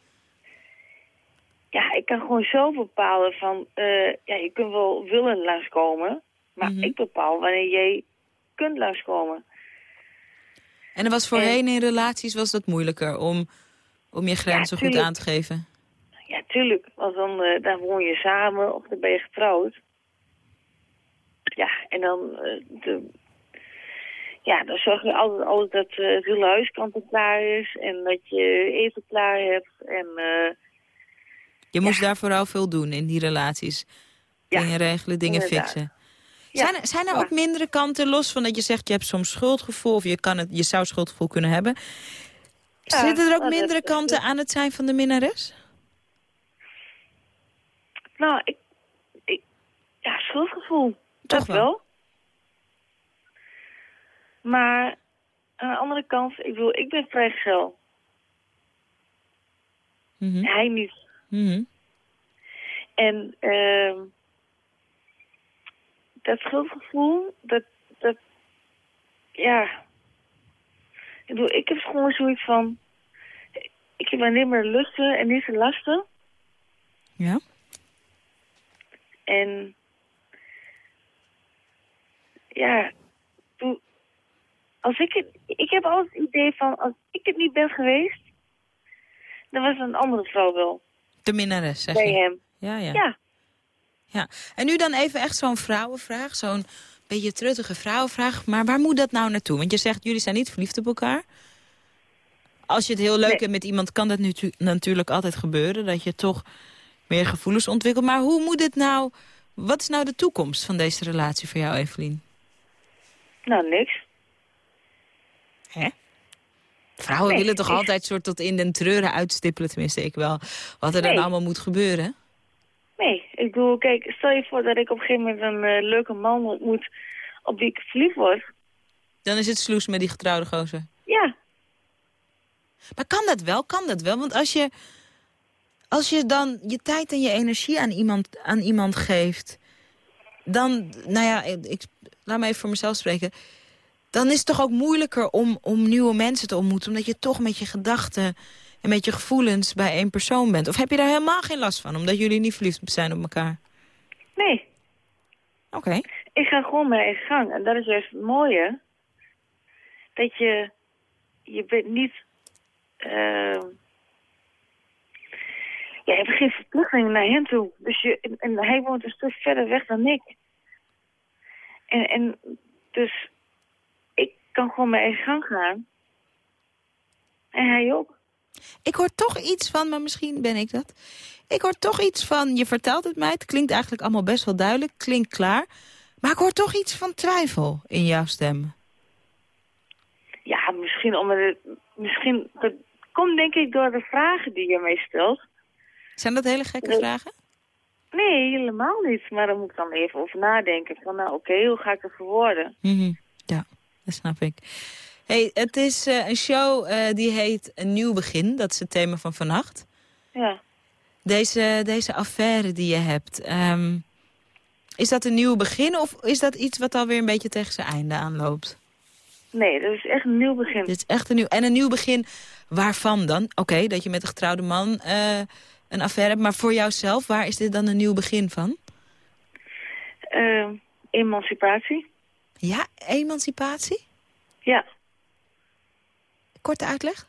Ja, ik kan gewoon zelf bepalen van, eh, ja, je kunt wel willen langskomen, maar ik bepaal wanneer jij kunt langskomen. En er was voorheen in relaties was dat moeilijker om, om je grenzen goed aan te geven. Ja, tuurlijk, want dan, dan woon je samen of dan ben je getrouwd. Ja, en dan, eh, de, ja, dan zorg je altijd, altijd dat eh, het hele huis kant en klaar is en dat je eten klaar hebt en... Je moest daar vooral veel doen in die relaties. dingen regelen, dingen inderdaad. fixen. Ja, zijn er, zijn er ook mindere kanten, los van dat je zegt... je hebt soms schuldgevoel of je, kan het, je zou schuldgevoel kunnen hebben. Ja, Zitten er ook mindere kanten aan het zijn van de minnares? Nou, ik, ik ja, schuldgevoel. dat wel? wel. Maar aan de andere kant, ik bedoel, ik ben vrijgezel. Mhm. Hij niet. Mhm. En ehm dat schuldgevoel, dat, dat, ja. Ik bedoel, ik heb gewoon zoiets van, ik heb alleen maar lusten en niet de lasten. Ja? En ja, als ik het, ik heb altijd het idee van, als ik het niet ben geweest, dan was het een andere vrouw wel. De minnares, zeg bij je? hem. Ja, ja. Ja. ja. En nu dan even echt zo'n vrouwenvraag, zo'n beetje truttige vrouwenvraag. Maar waar moet dat nou naartoe? Want je zegt, jullie zijn niet verliefd op elkaar. Als je het heel leuk Nee. hebt met iemand, kan dat nu natuurlijk altijd gebeuren. Dat je toch meer gevoelens ontwikkelt. Maar hoe moet het nou... Wat is nou de toekomst van deze relatie voor jou, Evelien? Nou, niks. Hè? Vrouwen Nee, willen toch altijd soort tot in den treuren uitstippelen, tenminste ik wel. Wat er dan allemaal moet gebeuren. Nee, ik bedoel, kijk, stel je voor dat ik op een gegeven moment een eh, leuke man ontmoet op wie ik verliefd word. Dan is het sloes met die getrouwde gozer. Ja, Maar kan dat wel? Kan dat wel? Want als je, als je dan je tijd en je energie aan iemand, aan iemand geeft... dan, nou ja, ik, ik- laat me even voor mezelf spreken... dan is het toch ook moeilijker om, om nieuwe mensen te ontmoeten... omdat je toch met je gedachten en met je gevoelens bij één persoon bent. Of heb je daar helemaal geen last van, omdat jullie niet verliefd zijn op elkaar? nee. Oké. Ik ga gewoon mijn eigen gang. En dat is juist het mooie. Dat je, je bent niet, eh, ja, je hebt geen verplichting naar hem toe. Dus je, en, en hij woont een stuk verder weg dan ik. En, en dus ik kan gewoon mijn eigen gang gaan. En hij ook. Ik hoor toch iets van, maar misschien ben ik dat. Ik hoor toch iets van, je vertelt het mij, het klinkt eigenlijk allemaal best wel duidelijk, klinkt klaar. Maar ik hoor toch iets van twijfel in jouw stem. Ja, misschien omdat het, misschien, dat komt denk ik door de vragen die je mij stelt. Zijn dat hele gekke vragen? Nee, helemaal niet. Maar dan moet ik dan even over nadenken. Van nou, oké, hoe ga ik er verwoorden? Mhm. Ja, dat snap ik. Hey, het is eh, een show eh, die heet Een Nieuw Begin. Dat is het thema van vannacht. Ja. Deze, deze affaire die je hebt. ehm, is dat een nieuw begin of is dat iets wat alweer een beetje tegen zijn einde aanloopt? Nee, dat is echt een nieuw begin. Dit is echt een nieuw... En een nieuw begin waarvan dan? Oké, dat je met een getrouwde man eh, een affaire hebt. Maar voor jouzelf, waar is dit dan een nieuw begin van? Eh, emancipatie. Ja, emancipatie? Ja. Korte uitleg?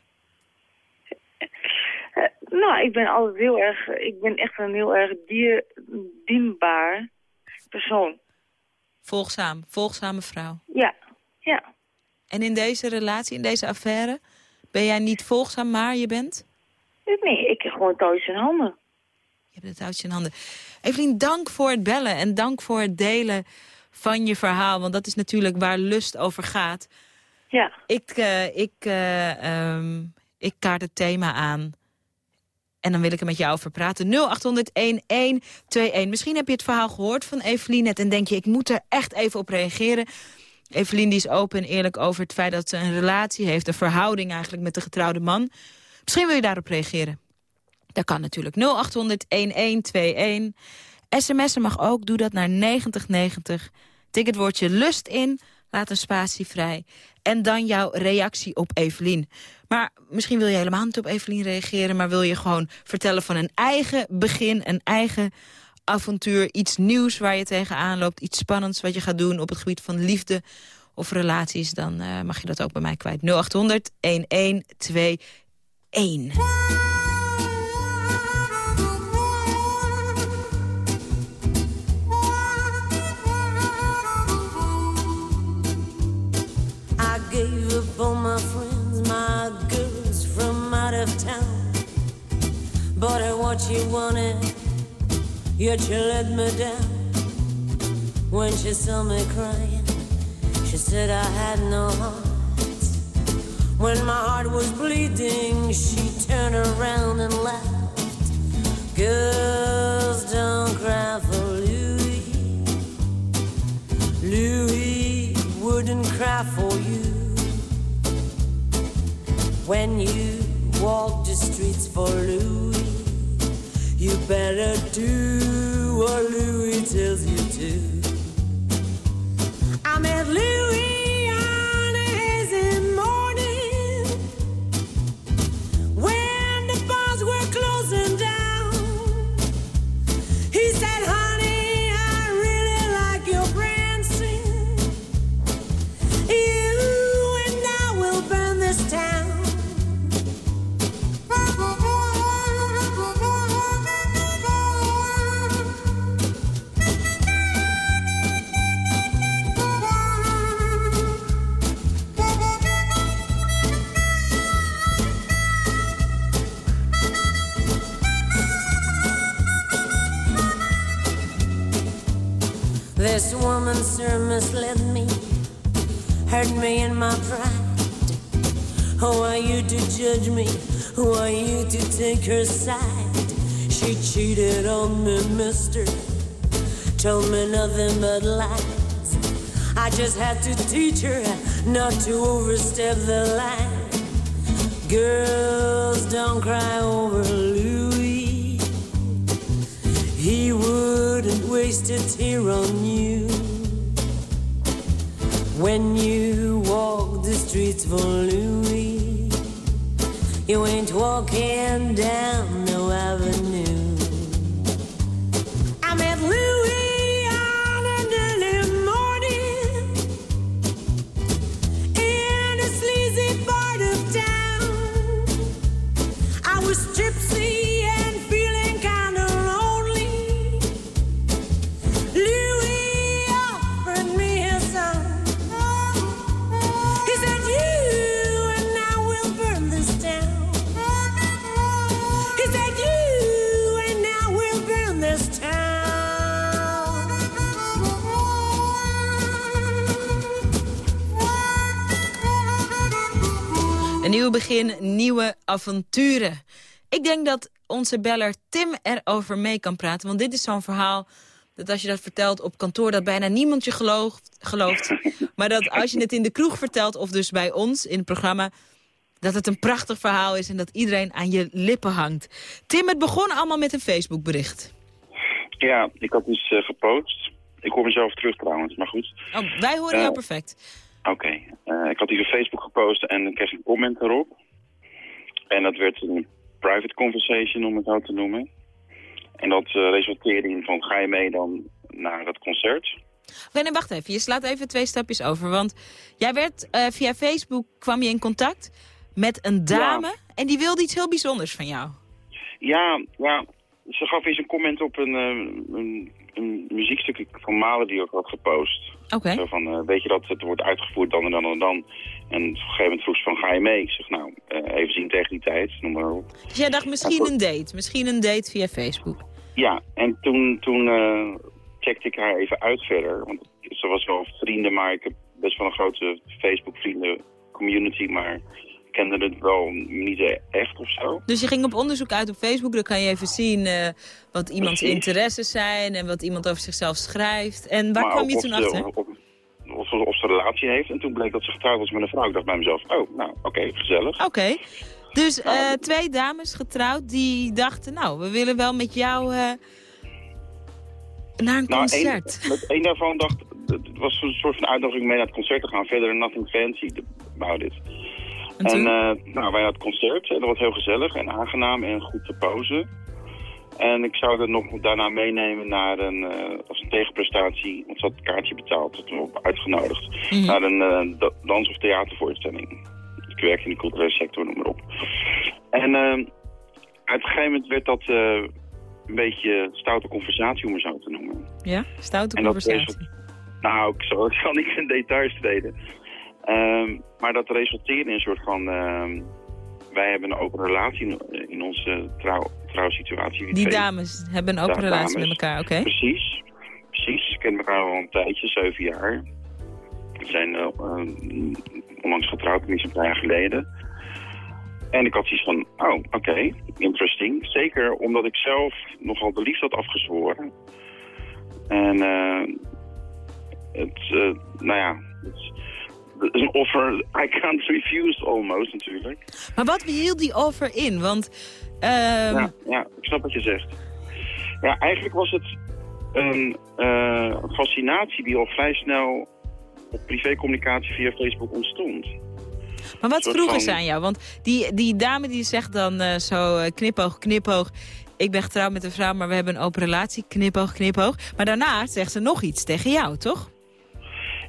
Eh, nou, ik ben altijd heel erg... Ik ben echt een heel erg dier, dienbaar persoon. Volgzaam, volgzame vrouw. Ja, ja. En in deze relatie, in deze affaire, ben jij niet volgzaam, maar je bent? Nee, ik heb gewoon touwtjes in handen. Je hebt het touwtje in handen. Evelien, dank voor het bellen en dank voor het delen van je verhaal. Want dat is natuurlijk waar lust over gaat. Ja. Ik, eh, ik, eh, ehm, ik kaart het thema aan. En dan wil ik er met jou over praten. 0800-1121. Misschien heb je het verhaal gehoord van Evelien net... en denk je, ik moet er echt even op reageren. Evelien die is open en eerlijk over het feit dat ze een relatie heeft... een verhouding eigenlijk met de getrouwde man. Misschien wil je daarop reageren. Dat kan natuurlijk 0800-1121. SMS'en mag ook, doe dat naar 9090. Tik het woordje lust in, laat een spatie vrij. En dan jouw reactie op Evelien. Maar misschien wil je helemaal niet op Evelien reageren... maar wil je gewoon vertellen van een eigen begin, een eigen avontuur... iets nieuws waar je tegenaan loopt, iets spannends wat je gaat doen... op het gebied van liefde of relaties... dan eh, mag je dat ook bij mij kwijt. 0800 1121. Of town. Bought her what she wanted, yet she let me down. When she saw me crying, she said I had no heart. When my heart was bleeding, she turned around and laughed. Girls don't cry for Louis. Louis wouldn't cry for you. When you walk the streets for Louis, you better do what Louis tells you to. I met Louis This woman, sir, misled me, hurt me in my pride. Who are you to judge me? Who are you to take her side? She cheated on me, mister. Told me nothing but lies. I just had to teach her not to overstep the line. Girls don't cry over. He wouldn't waste a tear on you. When you walk the streets for Louis, you ain't walking down nieuw begin, nieuwe avonturen. Ik denk dat onze beller Tim erover mee kan praten. Want dit is zo'n verhaal dat als je dat vertelt op kantoor... dat bijna niemand je gelooft, gelooft. maar dat als je het in de kroeg vertelt, of dus bij ons in het programma... dat het een prachtig verhaal is en dat iedereen aan je lippen hangt. Tim, het begon allemaal met een Facebook-bericht. Ja, ik had dus eh, gepost. Ik hoor mezelf terug trouwens, maar goed. Oh, wij horen jou perfect. Oké, eh, ik had die op Facebook gepost en ik kreeg een comment erop. En dat werd een private conversation, om het zo te noemen. En dat eh, resulteerde in van, ga je mee dan naar het concert? Oké, nee, wacht even. Je slaat even twee stapjes over. Want jij werd eh, via Facebook, kwam je in contact met een dame... en die wilde iets heel bijzonders van jou. Ja, ja, ze gaf eens een comment op een, een, een muziekstukje van Malen die ik had gepost. Oké. Zo van, eh, weet je dat het wordt uitgevoerd dan en dan en dan. En op een gegeven moment vroeg ze van, ga je mee? Ik zeg, nou, eh, even zien tegen die tijd, noem maar op. Dus jij dacht misschien een date. Misschien een date via Facebook. Ja, en toen, toen eh, checkte ik haar even uit verder. Want ze was wel vrienden, maar ik heb best wel een grote Facebook-vrienden community. Maar kende het wel niet echt of zo. Dus je ging op onderzoek uit op Facebook. Dan kan je even zien eh, wat iemands Precies. interesses zijn... en wat iemand over zichzelf schrijft. En waar Maar kwam je toen achter? Of, of, ze- of ze een relatie heeft. En toen bleek dat ze getrouwd was met een vrouw. Ik dacht bij mezelf, oh, nou, oké, gezellig. Oké. Dus eh, twee dames getrouwd die dachten... nou, we willen wel met jou eh, naar een Nou, concert. met één daarvan dacht, het was een soort van uitnodiging mee naar het concert te gaan. Verder nothing fancy about it. En En, toen? eh, nou, wij hadden het concert. En dat was heel gezellig en aangenaam en goed te posen. En ik zou het nog daarna meenemen naar een, eh, als een tegenprestatie, want ze had het kaartje betaald, dat we op uitgenodigd, Mhm. naar een eh, da- dans- of theatervoorstelling. Ik werk in de culturele sector, noem maar op. En eh, uit een gegeven moment werd dat eh, een beetje stoute conversatie, om het zo te noemen. Ja, stoute En dat conversatie. Nou, ik zal, ik zal niet in details treden. Ehm, maar dat resulteerde in een soort van... ehm, wij hebben een open relatie in, in onze trouw, trouwsituatie. Die dames hebben een open relatie dames. met elkaar, oké? Precies. Precies. Kennen elkaar al een tijdje, zeven jaar. We zijn eh, eh, onlangs getrouwd, niet zo'n paar jaar geleden. En ik had zoiets van, oh, oké, interesting. Zeker omdat ik zelf nogal de liefde had afgezworen. En eh, het, nou ja, het een offer I can't refuse almost natuurlijk. Maar wat hield die offer in? Want... ehm, Ja, ja, ik snap wat je zegt. Ja, eigenlijk was het een eh, fascinatie die al vrij snel op privécommunicatie via Facebook ontstond. Maar wat vroegen ze aan jou? Want die, die dame die zegt dan eh, zo eh, knipoog, knipoog... ik ben getrouwd met een vrouw, maar we hebben een open relatie, knipoog, knipoog. Maar daarna zegt ze nog iets tegen jou, toch?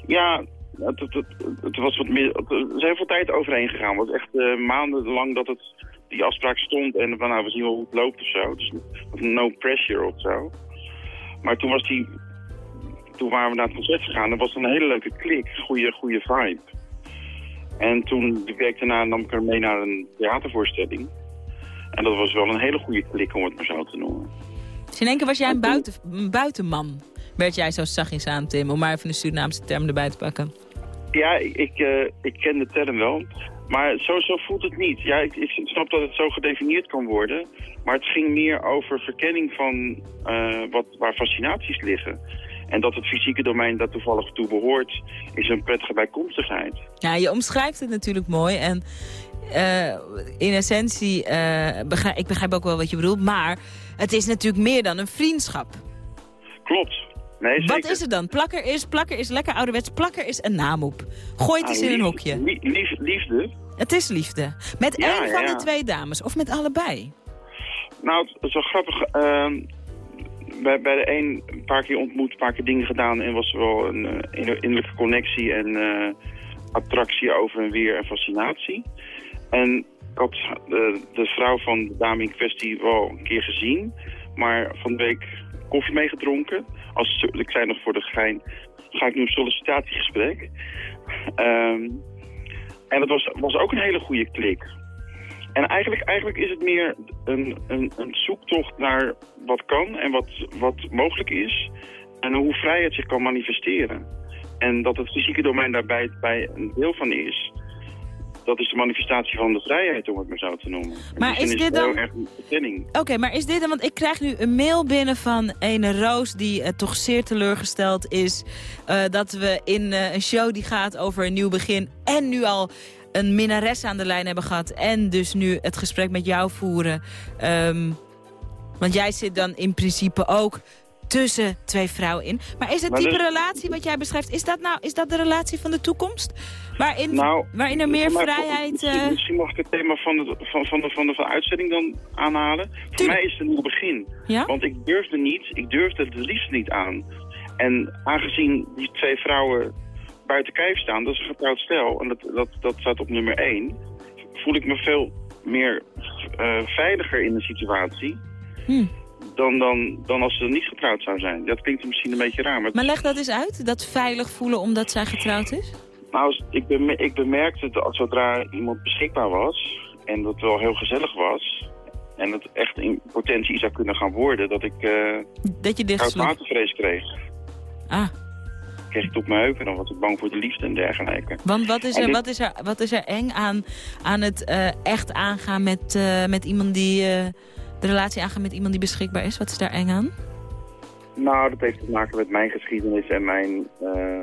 Ja, het, het, het, was wat meer, er is heel veel tijd overheen gegaan. Het was echt eh, maandenlang dat het, die afspraak stond en van nou, we zien wel hoe het loopt of zo. Dus no pressure of zo. Maar toen was die, toen waren we naar het concert gegaan, dat was een hele leuke klik, goede, goede vibe. En toen, de week daarna, nam ik haar mee naar een theatervoorstelling. En dat was wel een hele goede klik, om het maar zo te noemen. Dus in één keer was jij een, buiten, een buitenman. Werd jij zo zachtjes aan, Tim, om maar even een Surinaamse term erbij te pakken. Ja, ik, ik, eh, ik ken de term wel. Maar zo, zo voelt het niet. Ja, ik, ik snap dat het zo gedefinieerd kan worden. Maar het ging meer over verkenning van eh, wat, waar fascinaties liggen. En dat het fysieke domein daar toevallig toe behoort, is een prettige bijkomstigheid. Ja, je omschrijft het natuurlijk mooi. En eh, in essentie, begrijp, ik begrijp ook wel wat je bedoelt. Maar het is natuurlijk meer dan een vriendschap. Klopt. Nee, zeker. Wat is het dan? Plakker is, plakker is lekker ouderwets. Plakker is een naam op. Gooi het eens Ah, in een hokje. lie- lief- liefde? Het is liefde. Met Ja, één van ja. de twee dames. Of met allebei. Nou, het is wel grappig. ehm, bij, bij de een een paar keer ontmoet, een paar keer dingen gedaan... en was er wel een eh, inner- innerlijke connectie en eh, attractie over en weer en fascinatie. En ik had de, de vrouw van de dame in kwestie wel een keer gezien... maar van de week koffie meegedronken. Als, ik zei nog voor de gein, ga ik nu op sollicitatiegesprek. Ehm, en dat was, was ook een hele goede klik. En eigenlijk, eigenlijk is het meer een, een, een zoektocht naar wat kan en wat, wat mogelijk is. En hoe vrij het zich kan manifesteren. En dat het fysieke domein daarbij bij een deel van is. Dat is de manifestatie van de vrijheid, om het maar zo te noemen. Maar is zin dit dan- een. Oké, maar is dit dan... Want ik krijg nu een mail binnen van ene Roos... die eh, toch zeer teleurgesteld is... eh, dat we in eh, een show die gaat over een nieuw begin... en nu al een minnares aan de lijn hebben gehad... en dus nu het gesprek met jou voeren. Ehm, want jij zit dan in principe ook tussen twee vrouwen in. Maar is het Maar type dus- relatie wat jij beschrijft... is dat nou is dat de relatie van de toekomst? Waarin, Nou, waarin er meer vrijheid... Misschien, eh, misschien mag ik het thema van de, van, van de, van de, van de uitzending dan aanhalen. Voor mij is het een nieuw begin. Ja? Want ik durfde niet, ik durfde het liefst niet aan. En aangezien die twee vrouwen buiten kijf staan, dat is een getrouwd stel, en dat, dat, dat staat op nummer één, voel ik me veel meer eh, veiliger in de situatie Hm. Dan, dan, dan als ze niet getrouwd zou zijn. Dat klinkt misschien een beetje raar, maar Maar leg dat eens uit, dat veilig voelen omdat zij getrouwd is? Nou, ik, beme- ik bemerkte dat zodra iemand beschikbaar was en dat wel heel gezellig was en het echt in potentie zou kunnen gaan worden, dat ik eh Dat je dicht watervrees kreeg. Ah. Kreeg ik het op mijn heup en dan was ik bang voor de liefde en dergelijke. Want wat is er, dit- wat is er, wat is er eng aan, aan het eh, echt aangaan met, eh, met iemand die... de relatie aangaan met iemand die beschikbaar is? Wat is daar eng aan? Nou, dat heeft te maken met mijn geschiedenis en mijn eh,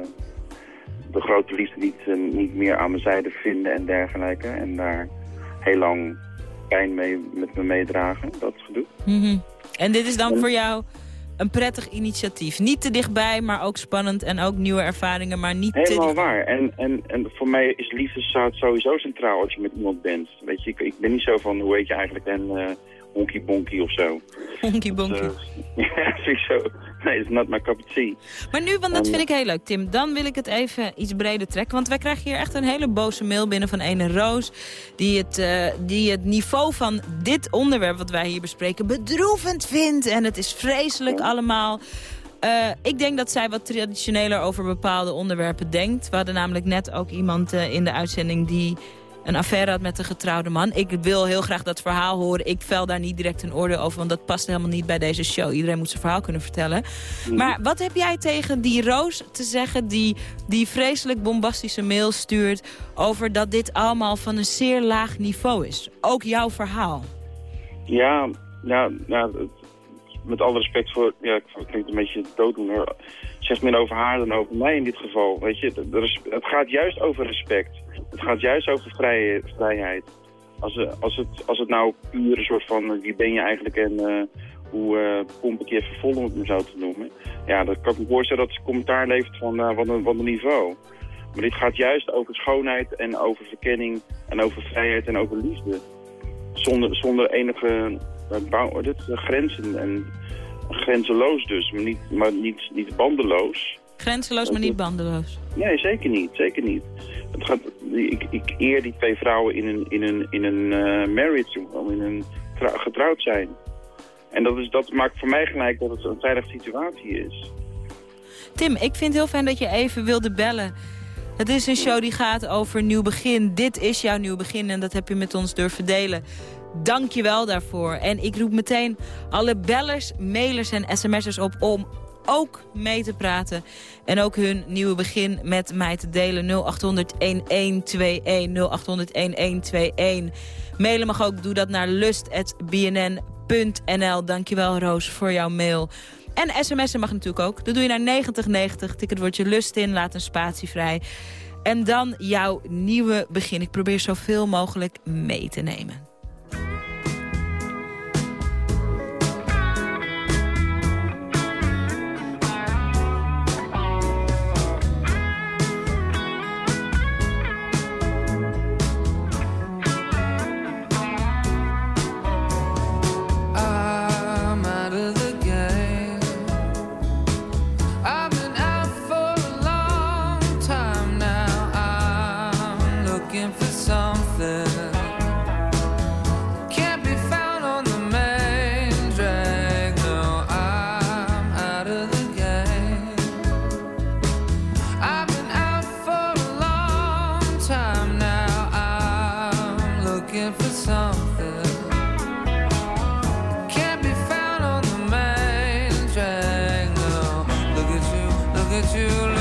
de grote liefde niet, niet meer aan mijn zijde vinden en dergelijke. En daar heel lang pijn mee met me meedragen, dat gedoe. Mhm. En dit is dan voor jou een prettig initiatief. Niet te dichtbij, maar ook spannend en ook nieuwe ervaringen, maar niet te Helemaal dichtbij. waar. En, en, en voor mij is liefde sowieso centraal als je met iemand bent. Weet je, ik, ik ben niet zo van, hoe heet je eigenlijk, en eh honky bonky of zo. Honky bonky. Dat, eh, ja, ik zo. Nee, it's not my cup of tea. Maar nu, want dat En, vind ik heel leuk, Tim. Dan wil ik het even iets breder trekken. Want wij krijgen hier echt een hele boze mail binnen van ene Roos... die het, eh, die het niveau van dit onderwerp wat wij hier bespreken bedroevend vindt. En het is vreselijk allemaal. Eh, ik denk dat zij wat traditioneler over bepaalde onderwerpen denkt. We hadden namelijk net ook iemand eh, in de uitzending die een affaire had met een getrouwde man. Ik wil heel graag dat verhaal horen. Ik vel daar niet direct een oordeel over, want dat past helemaal niet bij deze show. Iedereen moet zijn verhaal kunnen vertellen. Maar wat heb jij tegen die Roos te zeggen die, die vreselijk bombastische mail stuurt... over dat dit allemaal van een zeer laag niveau is? Ook jouw verhaal. Ja, ja, ja het- met alle respect voor, ja, het klinkt een beetje dooddoen hoor. Zegt meer over haar dan over mij in dit geval. Weet je, het gaat juist over respect. Het gaat juist over vrij, vrijheid. Als, eh, als, het, als het nou puur een soort van, eh, wie ben je eigenlijk en eh, hoe pomp ik je even vol om het me zo te noemen. Ja, dan kan ik me voorstellen dat ze commentaar levert van een, wat niveau. Maar dit gaat juist over schoonheid en over verkenning en over vrijheid en over liefde. Zonder, zonder enige dit, grenzen en grenzeloos dus, maar niet, maar niet, niet bandeloos. Grenzeloos, maar niet bandeloos. Nee, zeker niet, zeker niet. Het gaat, ik, ik eer die twee vrouwen in een, in een, in een eh, marriage, in een trouw- getrouwd zijn. En dat, is, dat maakt voor mij gelijk dat het een veilige situatie is. Tim, ik vind het heel fijn dat je even wilde bellen. Het is een show die gaat over nieuw begin. Dit is jouw nieuw begin en dat heb je met ons durven delen. Dank je wel daarvoor. En ik roep meteen alle bellers, mailers en sms'ers op om ook mee te praten. En ook hun nieuwe begin met mij te delen. 0800 1121 0800 1121. Mailen mag ook, doe dat naar lust.bnn.nl. Dankjewel Roos voor jouw mail. En sms'en mag natuurlijk ook. Dat doe je naar 9090. Tik het woordje lust in, laat een spatie vrij. En dan jouw nieuwe begin. Ik probeer zoveel mogelijk mee te nemen. You, look at you,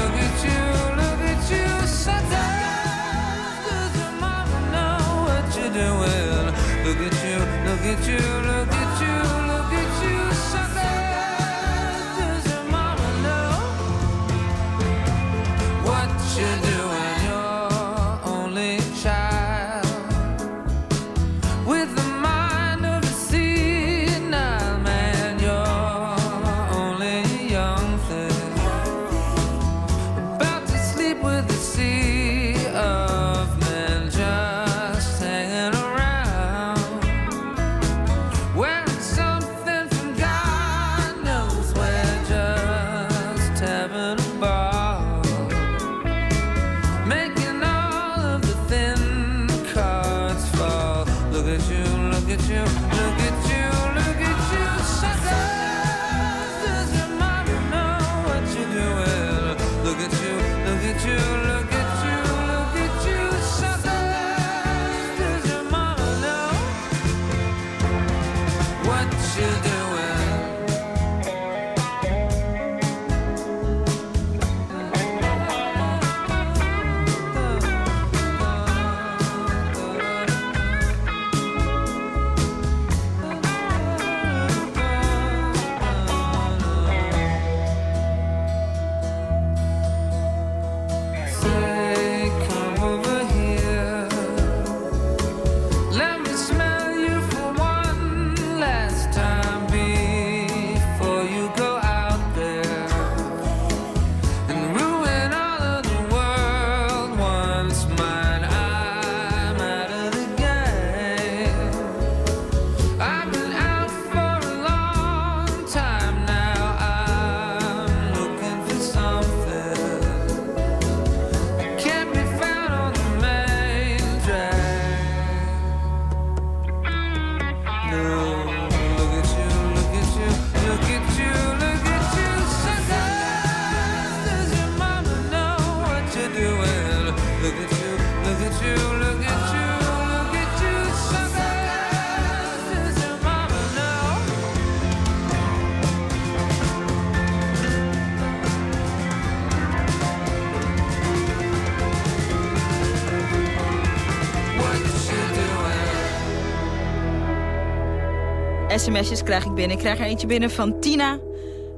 SMS'jes krijg ik binnen. Ik krijg er eentje binnen van Tina.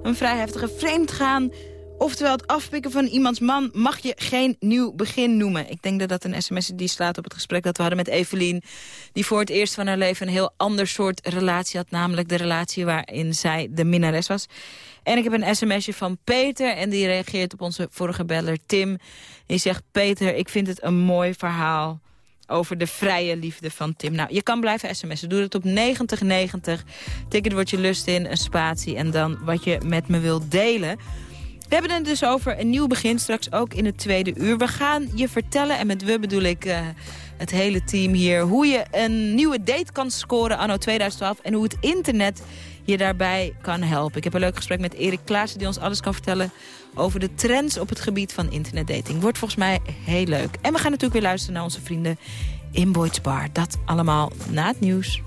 Een vrij heftige vreemdgaan. Oftewel het afpikken van iemands man mag je geen nieuw begin noemen. Ik denk dat dat een sms die slaat op het gesprek dat we hadden met Evelien. Die voor het eerst van haar leven een heel ander soort relatie had. Namelijk de relatie waarin zij de minnares was. En ik heb een sms'je van Peter en die reageert op onze vorige beller Tim. Die zegt, Peter, ik vind het een mooi verhaal over de vrije liefde van Tim. Nou, je kan blijven sms'en. Doe het op 9090. Tik het woordje lust in, een spatie en dan wat je met me wilt delen. We hebben het dus over een nieuw begin straks ook in het tweede uur. We gaan je vertellen, en met we bedoel ik eh, het hele team hier... hoe je een nieuwe date kan scoren anno 2012... en hoe het internet je daarbij kan helpen. Ik heb een leuk gesprek met Erik Klaassen... die ons alles kan vertellen over de trends op het gebied van internetdating. Wordt volgens mij heel leuk. En we gaan natuurlijk weer luisteren naar onze vrienden in Boyd's Bar. Dat allemaal na het nieuws.